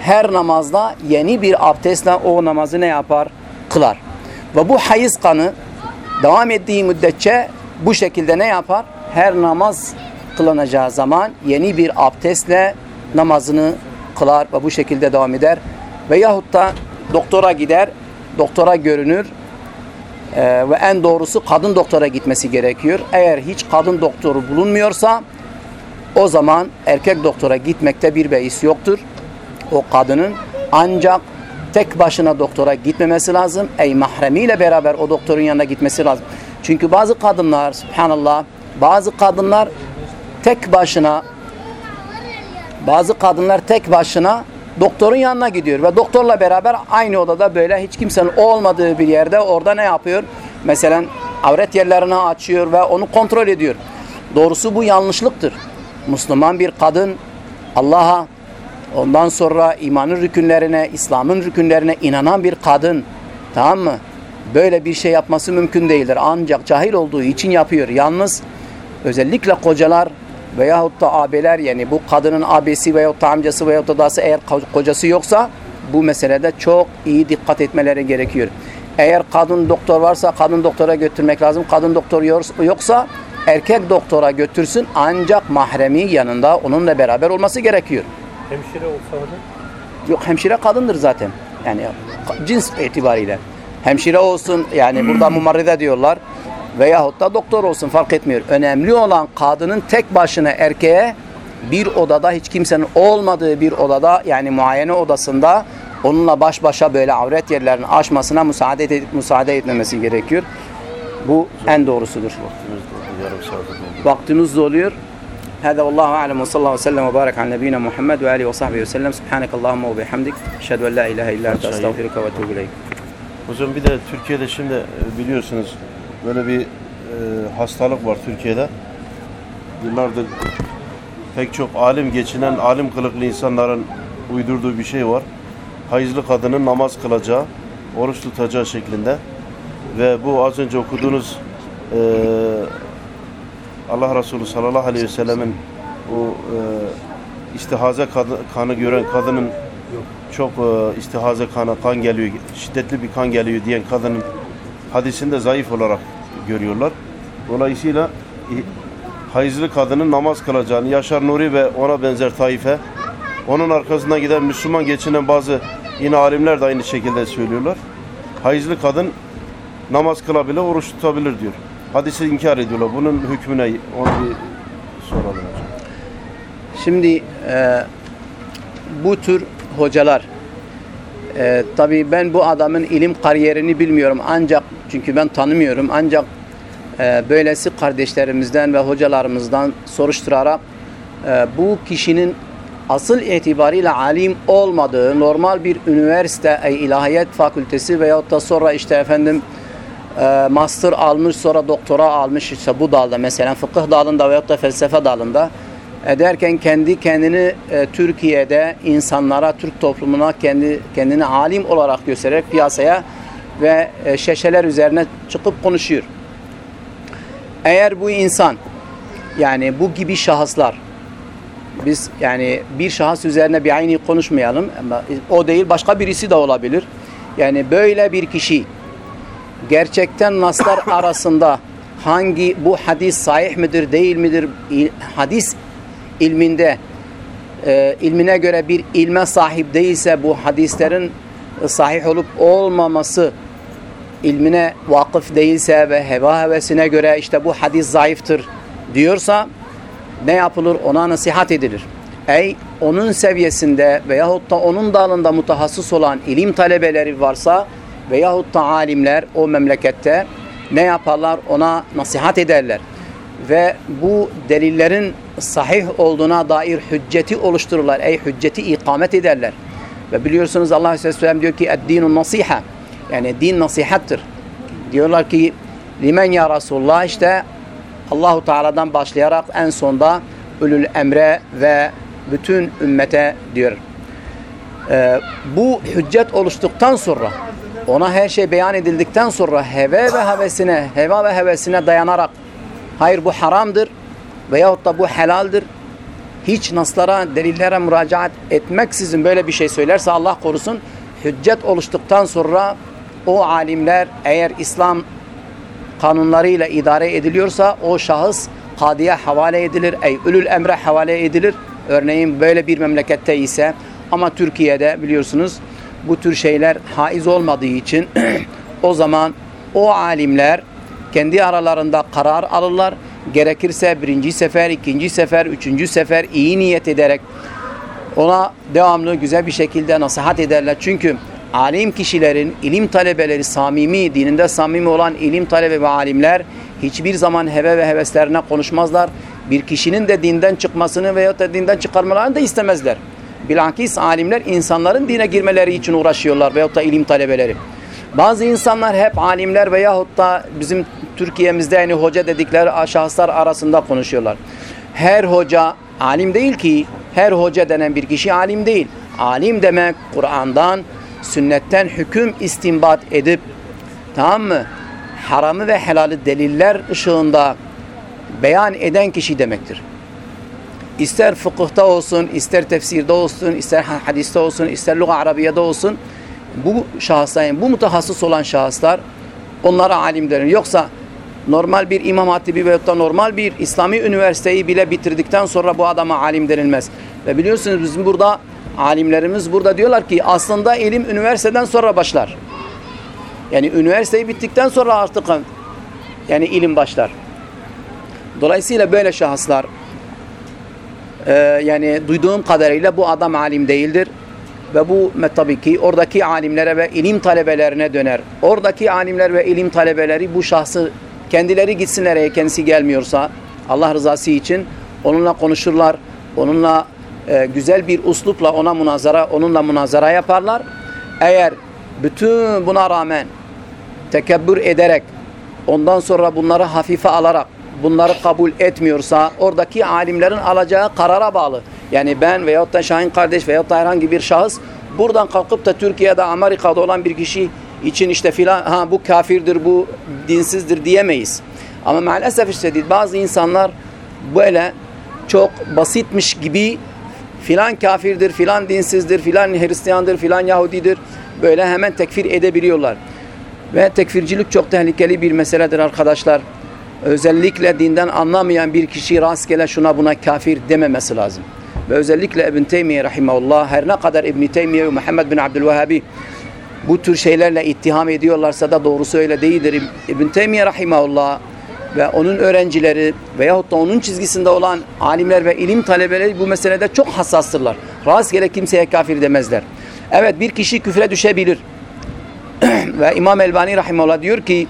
Her namazda yeni bir abdestle o namazı ne yapar? Kılar. Ve bu hayız kanı devam ettiği müddetçe bu şekilde ne yapar? Her namaz kılınacağı zaman yeni bir abdestle namazını kılar ve bu şekilde devam eder. Veyahut da doktora gider, doktora görünür ee, ve en doğrusu kadın doktora gitmesi gerekiyor. Eğer hiç kadın doktoru bulunmuyorsa o zaman erkek doktora gitmekte bir beis yoktur. O kadının ancak tek başına doktora gitmemesi lazım. Ey mahremiyle beraber o doktorun yanına gitmesi lazım. Çünkü bazı kadınlar subhanallah bazı kadınlar tek başına bazı kadınlar tek başına doktorun yanına gidiyor ve doktorla beraber aynı odada böyle hiç kimsenin olmadığı bir yerde orada ne yapıyor? Mesela avret yerlerini açıyor ve onu kontrol ediyor. Doğrusu bu yanlışlıktır. Müslüman bir kadın Allah'a ondan sonra imanın rükünlerine, İslam'ın rükünlerine inanan bir kadın tamam mı? Böyle bir şey yapması mümkün değildir. Ancak cahil olduğu için yapıyor. Yalnız özellikle kocalar veyahut da abiler yani bu kadının abisi veyahut da amcası veyahut da dası eğer kocası yoksa bu meselede çok iyi dikkat etmeleri gerekiyor. Eğer kadın doktor varsa kadın doktora götürmek lazım. Kadın doktor yoksa erkek doktora götürsün ancak mahremi yanında onunla beraber olması gerekiyor. Hemşire olsa? Yok hemşire kadındır zaten. Yani cins itibariyle. Hemşire olsun yani burada mumarride diyorlar veyahut da doktor olsun fark etmiyor. Önemli olan kadının tek başına erkeğe bir odada hiç kimsenin olmadığı bir odada yani muayene odasında onunla baş başa böyle avret yerlerini aşmasına müsaade, edip, müsaade etmemesi gerekiyor. Bu en doğrusudur. Vaktimiz doldu. Vaktimiz doluyor. هذا والله أعلم وصلى الله وسلم وبارك على نبينا محمد وآله وصحبه وسلم سبحانك اللهم وبحمدك أشهد أن لا إله إلا أنت أستغفرك وأتوب إليك Hocam bir de Türkiye'de şimdi e, biliyorsunuz böyle bir e, hastalık var Türkiye'de. Yıllardır pek çok alim geçinen, alim kılıklı insanların uydurduğu bir şey var. hayızlı kadının namaz kılacağı, oruç tutacağı şeklinde ve bu az önce okuduğunuz e, Allah Resulü sallallahu aleyhi ve sellemin o e, istihaze kadı- kanı gören kadının çok e, istihaze kanı kan geliyor, şiddetli bir kan geliyor diyen kadının hadisinde zayıf olarak görüyorlar. Dolayısıyla e, hayızlı kadının namaz kılacağını Yaşar Nuri ve ona benzer taife onun arkasından giden Müslüman geçinen bazı yine alimler de aynı şekilde söylüyorlar. Hayızlı kadın namaz kılabilir, oruç tutabilir diyor. Hadisi inkar ediyorlar. Bunun hükmüne onu bir soralım hocam. Şimdi e, bu tür hocalar e, tabii ben bu adamın ilim kariyerini bilmiyorum ancak çünkü ben tanımıyorum ancak e, böylesi kardeşlerimizden ve hocalarımızdan soruşturarak e, bu kişinin asıl itibariyle alim olmadığı normal bir üniversite, e, ilahiyat fakültesi veyahut da sonra işte efendim e, master almış sonra doktora almış işte bu dalda mesela fıkıh dalında veyahut da felsefe dalında ederken kendi kendini e, Türkiye'de insanlara, Türk toplumuna kendi kendini alim olarak göstererek piyasaya ve e, şeşeler üzerine çıkıp konuşuyor. Eğer bu insan yani bu gibi şahıslar biz yani bir şahıs üzerine bir aynı konuşmayalım ama o değil başka birisi de olabilir. Yani böyle bir kişi gerçekten naslar arasında hangi bu hadis sahih midir değil midir hadis ilminde e, ilmine göre bir ilme sahip değilse bu hadislerin e, sahih olup olmaması ilmine vakıf değilse ve heva hevesine göre işte bu hadis zayıftır diyorsa ne yapılır? Ona nasihat edilir. Ey onun seviyesinde veyahut da onun dalında mutahassıs olan ilim talebeleri varsa veyahut da alimler o memlekette ne yaparlar? Ona nasihat ederler. Ve bu delillerin sahih olduğuna dair hücceti oluştururlar. Ey hücceti ikamet ederler. Ve biliyorsunuz Allah Aleyhisselatü Vesselam diyor ki eddinu nasiha. Yani din nasihattır. Diyorlar ki limen ya Resulullah işte Allahu Teala'dan başlayarak en sonda ölül emre ve bütün ümmete diyor. Ee, bu hüccet oluştuktan sonra ona her şey beyan edildikten sonra heve ve hevesine, heva ve hevesine dayanarak hayır bu haramdır veyahut da bu helaldir hiç naslara, delillere müracaat etmeksizin böyle bir şey söylerse Allah korusun hüccet oluştuktan sonra o alimler eğer İslam kanunlarıyla idare ediliyorsa o şahıs kadıya havale edilir. Ey ülül emre havale edilir. Örneğin böyle bir memlekette ise ama Türkiye'de biliyorsunuz bu tür şeyler haiz olmadığı için o zaman o alimler kendi aralarında karar alırlar. Gerekirse birinci sefer, ikinci sefer, üçüncü sefer iyi niyet ederek ona devamlı güzel bir şekilde nasihat ederler. Çünkü alim kişilerin, ilim talebeleri, samimi, dininde samimi olan ilim talebe ve alimler hiçbir zaman heve ve heveslerine konuşmazlar. Bir kişinin de dinden çıkmasını veyahut da dinden çıkarmalarını da istemezler. Bilakis alimler insanların dine girmeleri için uğraşıyorlar veyahut da ilim talebeleri. Bazı insanlar hep alimler veyahut da bizim Türkiye'mizde yani hoca dedikleri şahıslar arasında konuşuyorlar. Her hoca alim değil ki, her hoca denen bir kişi alim değil. Alim demek Kur'an'dan, sünnetten hüküm istinbat edip tamam mı? Haramı ve helali deliller ışığında beyan eden kişi demektir. İster fıkıhta olsun, ister tefsirde olsun, ister hadiste olsun, ister lüga arabiyede olsun bu şahıslar, yani bu mutahassıs olan şahıslar onlara alim denir. Yoksa normal bir imam hatibi veyahut da normal bir İslami üniversiteyi bile bitirdikten sonra bu adama alim denilmez. Ve biliyorsunuz bizim burada alimlerimiz burada diyorlar ki aslında ilim üniversiteden sonra başlar. Yani üniversiteyi bittikten sonra artık yani ilim başlar. Dolayısıyla böyle şahıslar e, yani duyduğum kadarıyla bu adam alim değildir. Ve bu tabii ki oradaki alimlere ve ilim talebelerine döner. Oradaki alimler ve ilim talebeleri bu şahsı kendileri gitsinler eğer kendisi gelmiyorsa Allah rızası için onunla konuşurlar. Onunla e, güzel bir uslupla ona münazara, onunla münazara yaparlar. Eğer bütün buna rağmen tekebbür ederek ondan sonra bunları hafife alarak bunları kabul etmiyorsa oradaki alimlerin alacağı karara bağlı. Yani ben veyahut da Şahin kardeş veyahut da herhangi bir şahıs buradan kalkıp da Türkiye'de Amerika'da olan bir kişi için işte filan ha bu kafirdir bu dinsizdir diyemeyiz. Ama maalesef işte değil, bazı insanlar böyle çok basitmiş gibi filan kafirdir, filan dinsizdir, filan Hristiyandır, filan Yahudidir böyle hemen tekfir edebiliyorlar. Ve tekfircilik çok tehlikeli bir meseledir arkadaşlar. Özellikle dinden anlamayan bir kişi rastgele şuna buna kafir dememesi lazım. Ve özellikle İbn Teymiye rahimahullah her ne kadar İbn Teymiye ve Muhammed bin Abdülvehhabi bu tür şeylerle ittiham ediyorlarsa da doğrusu öyle değildir. İbn Teymiye rahimahullah ve onun öğrencileri veyahut da onun çizgisinde olan alimler ve ilim talebeleri bu meselede çok hassastırlar. Rastgele kimseye kafir demezler. Evet bir kişi küfre düşebilir. ve İmam Elbani rahimahullah diyor ki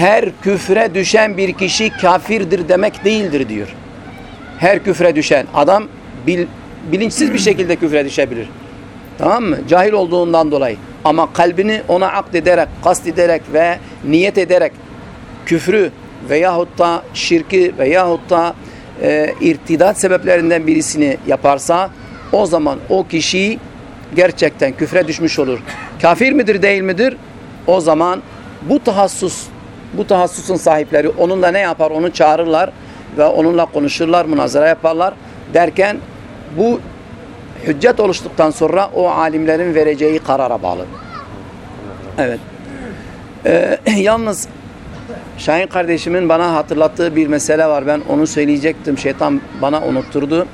her küfre düşen bir kişi kafirdir demek değildir diyor. Her küfre düşen adam bil, bilinçsiz bir şekilde küfre düşebilir. Tamam mı? Cahil olduğundan dolayı. Ama kalbini ona akd ederek, kast ederek ve niyet ederek küfrü veyahut da şirki veyahut da e, irtidat sebeplerinden birisini yaparsa o zaman o kişi gerçekten küfre düşmüş olur. Kafir midir değil midir? O zaman bu tahassus bu tahassusun sahipleri onunla ne yapar? Onu çağırırlar ve onunla konuşurlar, münazara yaparlar derken bu hüccet oluştuktan sonra o alimlerin vereceği karara bağlı. Evet. Ee, yalnız Şahin kardeşimin bana hatırlattığı bir mesele var. Ben onu söyleyecektim. Şeytan bana unutturdu.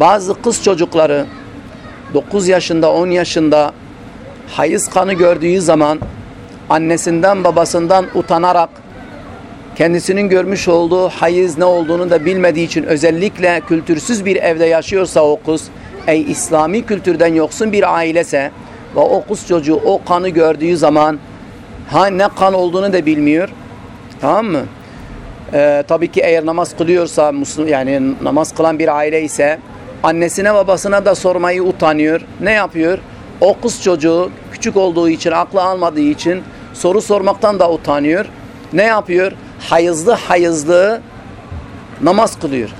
Bazı kız çocukları 9 yaşında 10 yaşında hayız kanı gördüğü zaman annesinden babasından utanarak kendisinin görmüş olduğu hayız ne olduğunu da bilmediği için özellikle kültürsüz bir evde yaşıyorsa o kız ey İslami kültürden yoksun bir ailese ve o kız çocuğu o kanı gördüğü zaman ha ne kan olduğunu da bilmiyor tamam mı? Ee, tabii ki eğer namaz kılıyorsa yani namaz kılan bir aile ise annesine babasına da sormayı utanıyor. Ne yapıyor? O kız çocuğu küçük olduğu için, aklı almadığı için soru sormaktan da utanıyor. Ne yapıyor? Hayızlı hayızlı namaz kılıyor.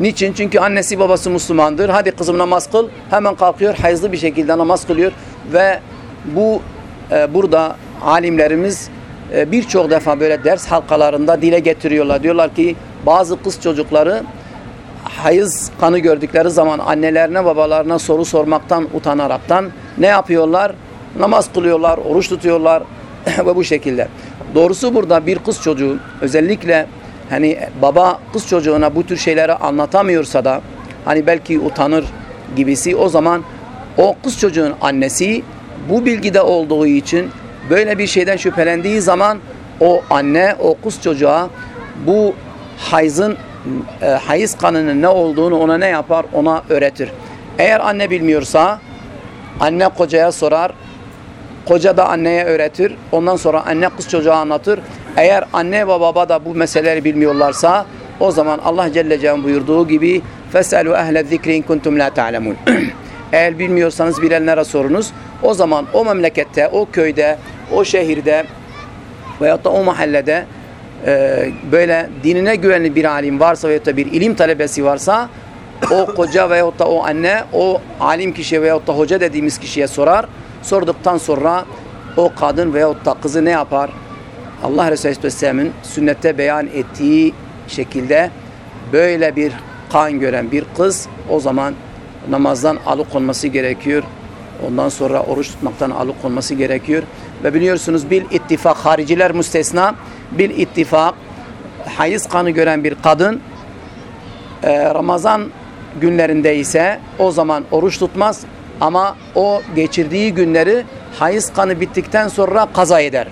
Niçin? Çünkü annesi babası Müslümandır. Hadi kızım namaz kıl. Hemen kalkıyor hayızlı bir şekilde namaz kılıyor. Ve bu e, burada alimlerimiz e, birçok defa böyle ders halkalarında dile getiriyorlar. Diyorlar ki bazı kız çocukları hayız kanı gördükleri zaman annelerine babalarına soru sormaktan utanaraktan ne yapıyorlar? Namaz kılıyorlar, oruç tutuyorlar ve bu şekilde. Doğrusu burada bir kız çocuğu özellikle hani baba kız çocuğuna bu tür şeyleri anlatamıyorsa da hani belki utanır gibisi o zaman o kız çocuğun annesi bu bilgide olduğu için böyle bir şeyden şüphelendiği zaman o anne o kız çocuğa bu hayızın e, hayız kanının ne olduğunu ona ne yapar? Ona öğretir. Eğer anne bilmiyorsa anne kocaya sorar. Koca da anneye öğretir. Ondan sonra anne kız çocuğa anlatır. Eğer anne ve baba da bu meseleleri bilmiyorlarsa o zaman Allah Celle Celaluhu buyurduğu gibi فَسَأَلُوا اَهْلَ الذِّكْرِ اِنْ كُنْتُمْ لَا تَعْلَمُونَ Eğer bilmiyorsanız bilenlere sorunuz. O zaman o memlekette, o köyde, o şehirde veyahut da o mahallede e, böyle dinine güvenli bir alim varsa veyahut da bir ilim talebesi varsa o koca veyahut da o anne o alim kişiye veyahut da hoca dediğimiz kişiye sorar. Sorduktan sonra o kadın veyahut da kızı ne yapar? Allah Resulü Aleyhisselam'ın sünnette beyan ettiği şekilde böyle bir kan gören bir kız o zaman namazdan alıkonması gerekiyor. Ondan sonra oruç tutmaktan alıkonması gerekiyor. Ve biliyorsunuz bil ittifak hariciler müstesna bil ittifak hayız kanı gören bir kadın e, Ramazan günlerinde ise o zaman oruç tutmaz ama o geçirdiği günleri hayız kanı bittikten sonra kaza eder.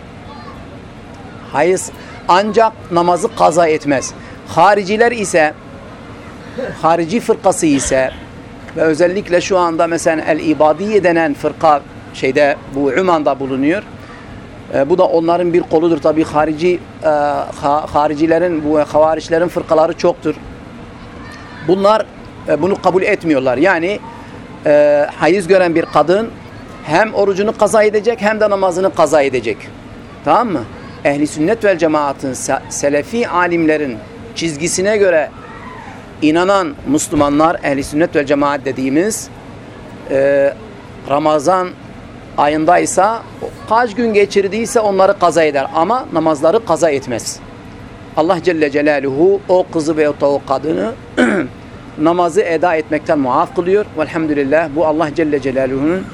Hayız ancak namazı kaza etmez. Hariciler ise harici fırkası ise ve özellikle şu anda mesela el-ibadiye denen fırka şeyde bu Üman'da bulunuyor. E, bu da onların bir koludur. Tabi harici e, ha, haricilerin bu havariçlerin fırkaları çoktur. Bunlar e, bunu kabul etmiyorlar. Yani e, hayız gören bir kadın hem orucunu kaza edecek hem de namazını kaza edecek. Tamam mı? Ehli sünnet vel cemaatın selefi alimlerin çizgisine göre inanan Müslümanlar ehli sünnet vel cemaat dediğimiz e, Ramazan ayındaysa kaç gün geçirdiyse onları kaza eder ama namazları kaza etmez. Allah Celle Celaluhu o kızı veya o kadını namazı eda etmekten muaf kılıyor. Velhamdülillah bu Allah Celle Celaluhu'nun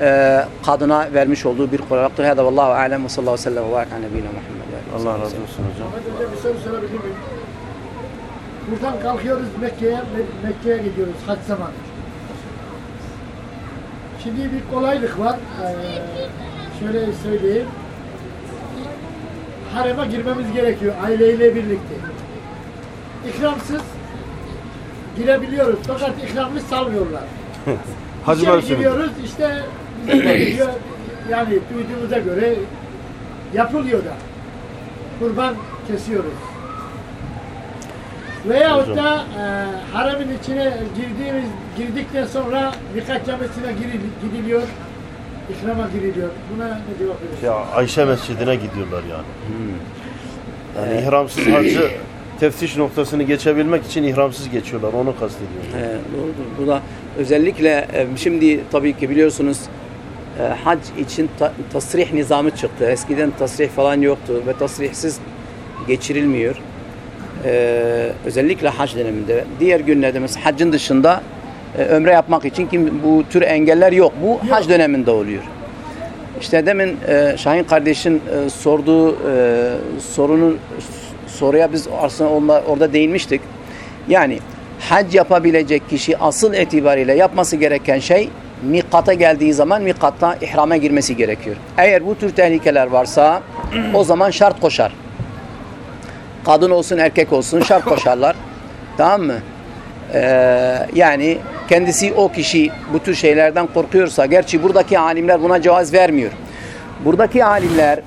e, kadına vermiş olduğu bir kuralaktır. Hada vallahu alem ve sallallahu aleyhi ve sellem ve nebiyyina Muhammed. Allah razı olsun hocam. Ahmet Hoca bir soru sorabilir miyim? Buradan kalkıyoruz Mekke'ye, Me- Mekke'ye gidiyoruz hac zamanı. Şimdi bir kolaylık var. Ee, şöyle söyleyeyim. Hareme girmemiz gerekiyor aileyle birlikte. İkramsız girebiliyoruz fakat ikramlı salmıyorlar. Hacı İçeri mevsimi. giriyoruz işte bize yani duyduğumuza göre yapılıyor da. Kurban kesiyoruz. Veyahut da e, haremin içine girdiğimiz girdikten sonra birkaç camisine giril- gidiliyor. İkrama giriliyor. Buna ne cevap veriyorsun? Ya Ayşe Mescidi'ne gidiyorlar yani. Yani ihramsız hacı teftiş noktasını geçebilmek için ihramsız geçiyorlar. Onu kastediyorum. He, doğrudur. Bu da özellikle e, şimdi tabii ki biliyorsunuz e, hac için ta, tasrih nizamı çıktı. Eskiden tasrih falan yoktu ve tasrihsiz geçirilmiyor. E, özellikle hac döneminde. Diğer günlerde mesela haccın dışında e, ömre yapmak için kim bu tür engeller yok. Bu hac döneminde oluyor. İşte demin e, Şahin kardeşin e, sorduğu e, sorunun soruya biz aslında onda, orada değinmiştik. Yani hac yapabilecek kişi asıl itibariyle yapması gereken şey mikata geldiği zaman mikatta ihrama girmesi gerekiyor. Eğer bu tür tehlikeler varsa o zaman şart koşar. Kadın olsun erkek olsun şart koşarlar. Tamam mı? Ee, yani kendisi o kişi bu tür şeylerden korkuyorsa gerçi buradaki alimler buna cevaz vermiyor. Buradaki alimler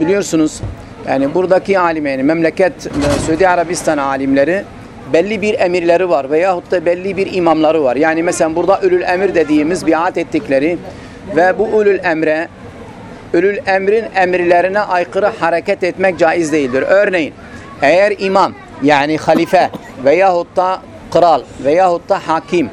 biliyorsunuz yani buradaki alim yani memleket e, Suudi Arabistan alimleri belli bir emirleri var veyahut da belli bir imamları var. Yani mesela burada ölül emir dediğimiz biat ettikleri ve bu ölül emre ölül emrin emirlerine aykırı hareket etmek caiz değildir. Örneğin eğer imam yani halife veyahut da kral veyahut da hakim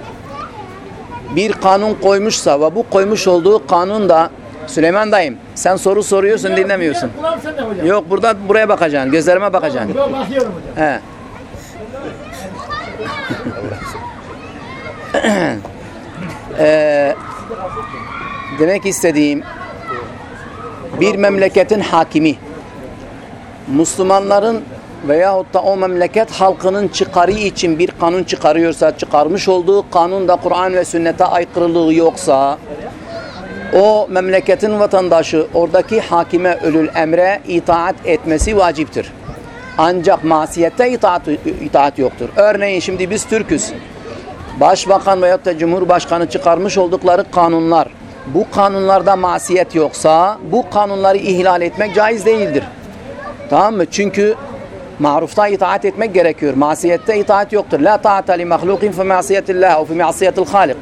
bir kanun koymuşsa ve bu koymuş olduğu kanun da Süleyman dayım sen soru soruyorsun dinlemiyorsun. Kulağım sende hocam. Yok burada buraya bakacaksın. Gözlerime bakacaksın. Yok bakıyorum hocam. He. Ee, demek istediğim bir memleketin hakimi Müslümanların veyahut da o memleket halkının çıkarı için bir kanun çıkarıyorsa çıkarmış olduğu kanun da Kur'an ve sünnete aykırılığı yoksa o memleketin vatandaşı oradaki hakime ölül emre itaat etmesi vaciptir. Ancak masiyette itaat, itaat yoktur. Örneğin şimdi biz Türk'üz. Başbakan veyahut da Cumhurbaşkanı çıkarmış oldukları kanunlar, bu kanunlarda masiyet yoksa bu kanunları ihlal etmek caiz değildir. Tamam mı? Çünkü marufta itaat etmek gerekiyor. Masiyette itaat yoktur. La ta'ata li mahlukin fi masiyetillah ve fi masiyetil halik.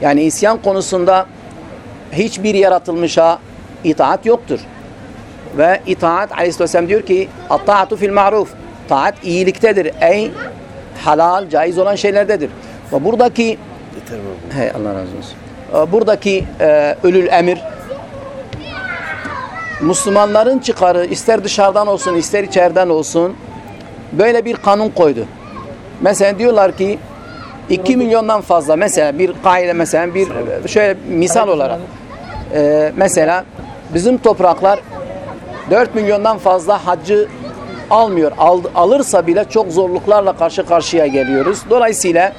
Yani isyan konusunda hiçbir yaratılmışa itaat yoktur. Ve itaat aleyhisselam diyor ki At-ta'atu fil ma'ruf. Taat iyiliktedir. Ey halal, caiz olan şeylerdedir. Ve buradaki? Hey Allah razı olsun. Buradaki e, ölül emir Müslümanların çıkarı ister dışarıdan olsun ister içeriden olsun böyle bir kanun koydu. Mesela diyorlar ki 2 milyondan fazla mesela bir kaide mesela bir şöyle misal olarak e, mesela bizim topraklar 4 milyondan fazla haccı almıyor. Al, alırsa bile çok zorluklarla karşı karşıya geliyoruz. Dolayısıyla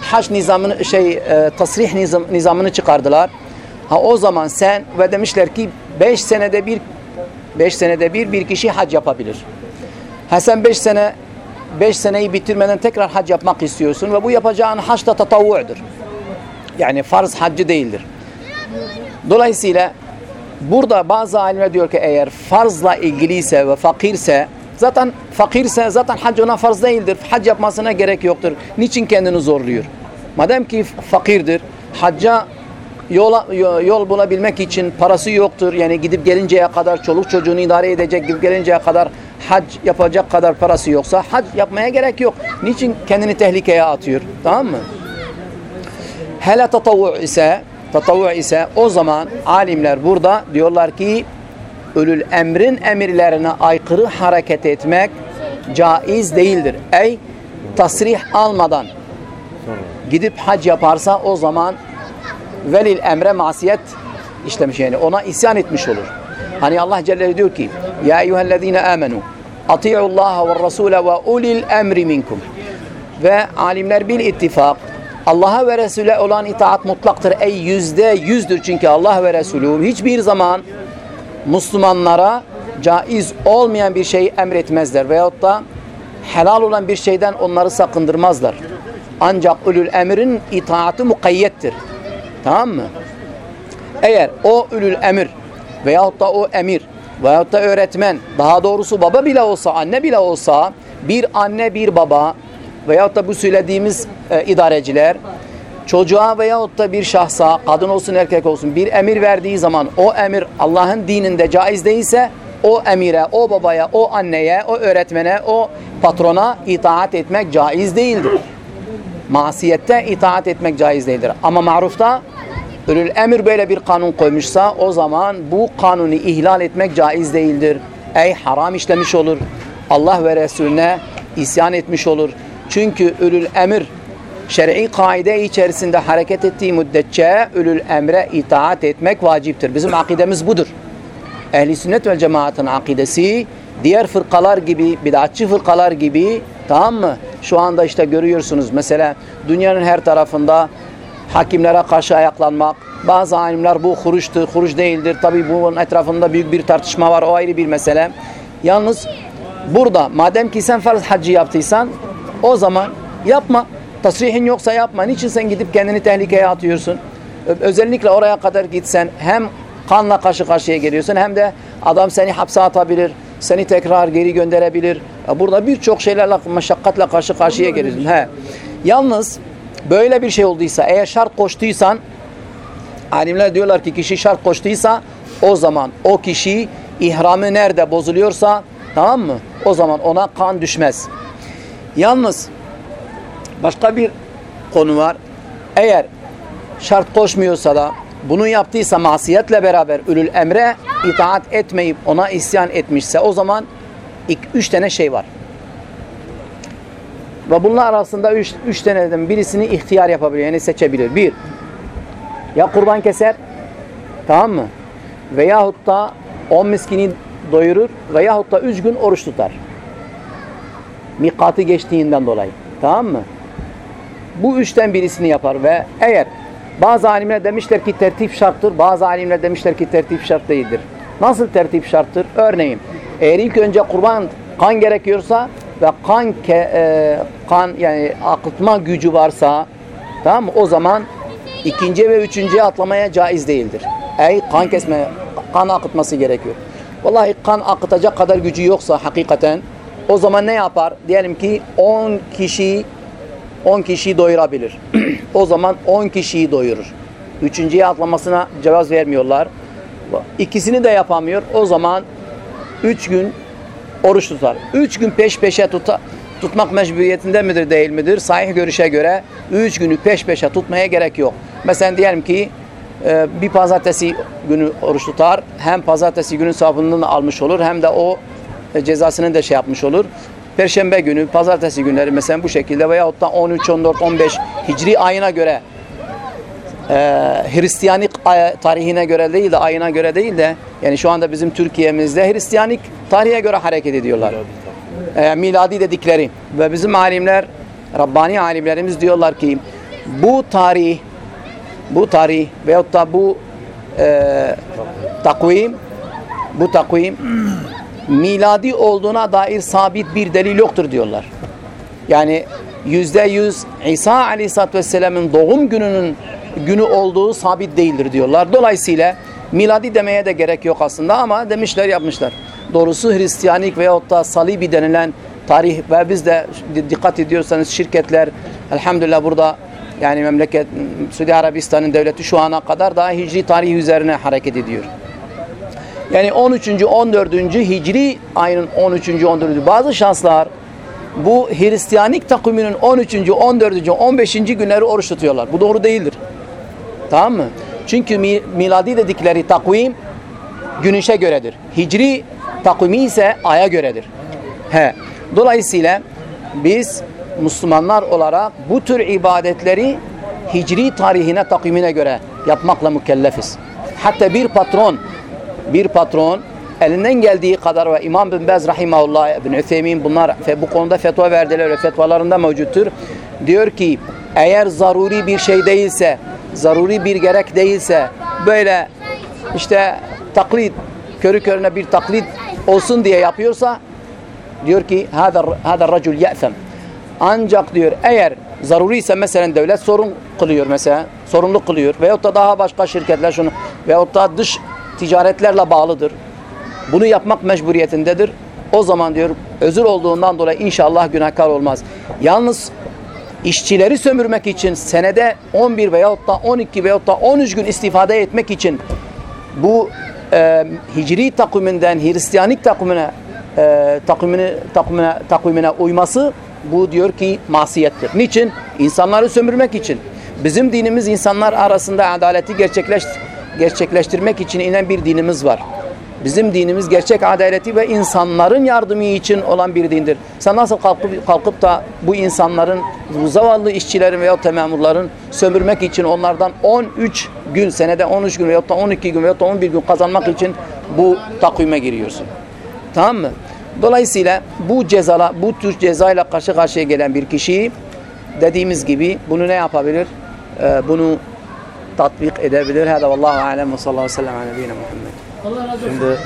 hac nizamını şey e, tasrih nizam, nizamını çıkardılar. Ha o zaman sen ve demişler ki 5 senede bir 5 senede bir bir kişi hac yapabilir. Ha sen 5 sene 5 seneyi bitirmeden tekrar hac yapmak istiyorsun ve bu yapacağın hac da tatavvu'dur. Yani farz haccı değildir. Dolayısıyla burada bazı alimler diyor ki eğer farzla ilgiliyse ve fakirse zaten fakirse zaten hac ona farz değildir. Hac yapmasına gerek yoktur. Niçin kendini zorluyor? Madem ki fakirdir, hacca yola, yol bulabilmek için parası yoktur. Yani gidip gelinceye kadar çoluk çocuğunu idare edecek, gidip gelinceye kadar hac yapacak kadar parası yoksa hac yapmaya gerek yok. Niçin kendini tehlikeye atıyor? Tamam mı? Hele tatavvu ise tatavvu ise o zaman alimler burada diyorlar ki ölül emrin emirlerine aykırı hareket etmek caiz değildir. Ey tasrih almadan gidip hac yaparsa o zaman velil emre masiyet işlemiş yani ona isyan etmiş olur. Hani Allah Celle diyor ki Ya eyyühellezine amenu ati'ullaha ve rasule ve ulil emri minkum ve alimler bil ittifak Allah'a ve Resul'e olan itaat mutlaktır. Ey yüzde yüzdür çünkü Allah ve Resulü hiçbir zaman Müslümanlara caiz olmayan bir şeyi emretmezler veyahut da helal olan bir şeyden onları sakındırmazlar. Ancak ulul emrin itaati mukayyettir. Tamam mı? Eğer o ulul emir veyahut da o emir veyahut da öğretmen daha doğrusu baba bile olsa anne bile olsa bir anne bir baba veyahut da bu söylediğimiz e, idareciler çocuğa veyahut da bir şahsa kadın olsun erkek olsun bir emir verdiği zaman o emir Allah'ın dininde caiz değilse o emire, o babaya, o anneye, o öğretmene, o patrona itaat etmek caiz değildir. Masiyette itaat etmek caiz değildir. Ama marufta Ölül emir böyle bir kanun koymuşsa o zaman bu kanunu ihlal etmek caiz değildir. Ey haram işlemiş olur. Allah ve Resulüne isyan etmiş olur. Çünkü ölül emir şer'i kaide içerisinde hareket ettiği müddetçe ölül emre itaat etmek vaciptir. Bizim akidemiz budur. Ehli sünnet ve cemaatın akidesi diğer fırkalar gibi, bidatçı fırkalar gibi tamam mı? Şu anda işte görüyorsunuz mesela dünyanın her tarafında hakimlere karşı ayaklanmak. Bazı alimler bu huruştur, huruç değildir. Tabi bunun etrafında büyük bir tartışma var. O ayrı bir mesele. Yalnız burada madem ki sen farz hacı yaptıysan o zaman yapma. Tasrihin yoksa yapma. Niçin sen gidip kendini tehlikeye atıyorsun? Özellikle oraya kadar gitsen hem kanla karşı karşıya geliyorsun hem de adam seni hapse atabilir. Seni tekrar geri gönderebilir. Burada birçok şeylerle, meşakkatle karşı karşıya geliyorsun. He. Yalnız böyle bir şey olduysa, eğer şart koştuysan, alimler diyorlar ki kişi şart koştuysa, o zaman o kişi ihramı nerede bozuluyorsa, tamam mı? O zaman ona kan düşmez. Yalnız başka bir konu var. Eğer şart koşmuyorsa da bunu yaptıysa masiyetle beraber ülül emre itaat etmeyip ona isyan etmişse o zaman ilk üç tane şey var. Ve bunlar arasında üç, üç taneden birisini ihtiyar yapabilir. Yani seçebilir. Bir, ya kurban keser tamam mı? Veyahut da on miskini doyurur veyahut da üç gün oruç tutar. Mikatı geçtiğinden dolayı. Tamam mı? Bu üçten birisini yapar ve eğer bazı alimler demişler ki tertip şarttır. Bazı alimler demişler ki tertip şart değildir. Nasıl tertip şarttır? Örneğin eğer ilk önce kurban kan gerekiyorsa ve kan ke, e, kan yani akıtma gücü varsa tamam mı? O zaman ikinci ve üçüncüye atlamaya caiz değildir. Ey kan kesme, kan akıtması gerekiyor. Vallahi kan akıtacak kadar gücü yoksa hakikaten o zaman ne yapar? Diyelim ki 10 kişi 10 kişiyi doyurabilir. o zaman 10 kişiyi doyurur. Üçüncüye atlamasına cevaz vermiyorlar. İkisini de yapamıyor. O zaman 3 gün oruç tutar. 3 gün peş peşe tuta, tutmak mecburiyetinde midir değil midir? Sahih görüşe göre 3 günü peş peşe tutmaya gerek yok. Mesela diyelim ki e, bir pazartesi günü oruç tutar. Hem pazartesi günün sevabını almış olur hem de o cezasını da şey yapmış olur. Perşembe günü, pazartesi günleri mesela bu şekilde veyahut da 13, 14, 15 hicri ayına göre e, Hristiyanik tarihine göre değil de ayına göre değil de yani şu anda bizim Türkiye'mizde Hristiyanik tarihe göre hareket ediyorlar. E, miladi dedikleri ve bizim alimler Rabbani alimlerimiz diyorlar ki bu tarih bu tarih veyahut da bu e, takvim bu takvim miladi olduğuna dair sabit bir delil yoktur diyorlar. Yani yüzde yüz İsa Aleyhisselatü Vesselam'ın doğum gününün günü olduğu sabit değildir diyorlar. Dolayısıyla miladi demeye de gerek yok aslında ama demişler yapmışlar. Doğrusu Hristiyanik veyahut da Salibi denilen tarih ve biz de dikkat ediyorsanız şirketler elhamdülillah burada yani memleket Suudi Arabistan'ın devleti şu ana kadar daha hicri tarihi üzerine hareket ediyor. Yani 13. 14. Hicri ayının 13. 14. bazı şanslar bu Hristiyanik takviminin 13. 14. 15. günleri oruç tutuyorlar. Bu doğru değildir. Tamam mı? Çünkü mi- miladi dedikleri takvim güneşe göredir. Hicri takvimi ise aya göredir. He. Dolayısıyla biz Müslümanlar olarak bu tür ibadetleri hicri tarihine takvimine göre yapmakla mükellefiz. Hatta bir patron bir patron elinden geldiği kadar ve İmam bin Bez rahimahullah İbn Üthemin bunlar fe- bu konuda fetva verdiler ve fetvalarında mevcuttur. Diyor ki eğer zaruri bir şey değilse, zaruri bir gerek değilse böyle işte taklit körü körüne bir taklit olsun diye yapıyorsa diyor ki hada racul ya'tham. Ancak diyor eğer zaruri ise mesela devlet sorun kılıyor mesela sorumlu kılıyor veyahut da daha başka şirketler şunu veyahut da dış ticaretlerle bağlıdır. Bunu yapmak mecburiyetindedir. O zaman diyor özür olduğundan dolayı inşallah günahkar olmaz. Yalnız işçileri sömürmek için senede 11 veyahut da 12 veyahut da 13 gün istifade etmek için bu e, hicri takviminden Hristiyanlık takvimine e, takvimine, takvimine, takvimine uyması bu diyor ki masiyettir. Niçin? İnsanları sömürmek için. Bizim dinimiz insanlar arasında adaleti gerçekleş, gerçekleştirmek için inen bir dinimiz var. Bizim dinimiz gerçek adaleti ve insanların yardımı için olan bir dindir. Sen nasıl kalkıp, kalkıp da bu insanların, bu zavallı işçilerin veya memurların sömürmek için onlardan 13 gün, senede 13 gün veyahut da 12 gün veyahut da 11 gün kazanmak için bu takvime giriyorsun. Tamam mı? Dolayısıyla bu cezala, bu tür cezayla karşı karşıya gelen bir kişi dediğimiz gibi bunu ne yapabilir? Ee, bunu tatbik edebilir. Hada vallahu alem ve sallallahu aleyhi ve sellem Muhammed. Allah razı olsun.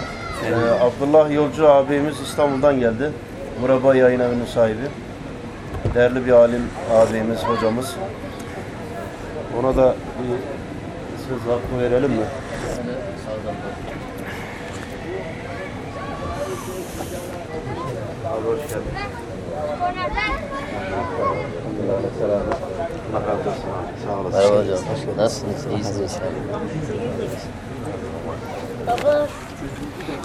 Şimdi e, Abdullah Yolcu abimiz İstanbul'dan geldi. Murabba Yayın Evi'nin sahibi. Değerli bir alim abimiz, hocamız. Ona da bir söz hakkı verelim mi? Abi hoş geldin. Selam. Allah razı olsun. Merhaba hocam. Nasılsınız? İyisiniz. Baba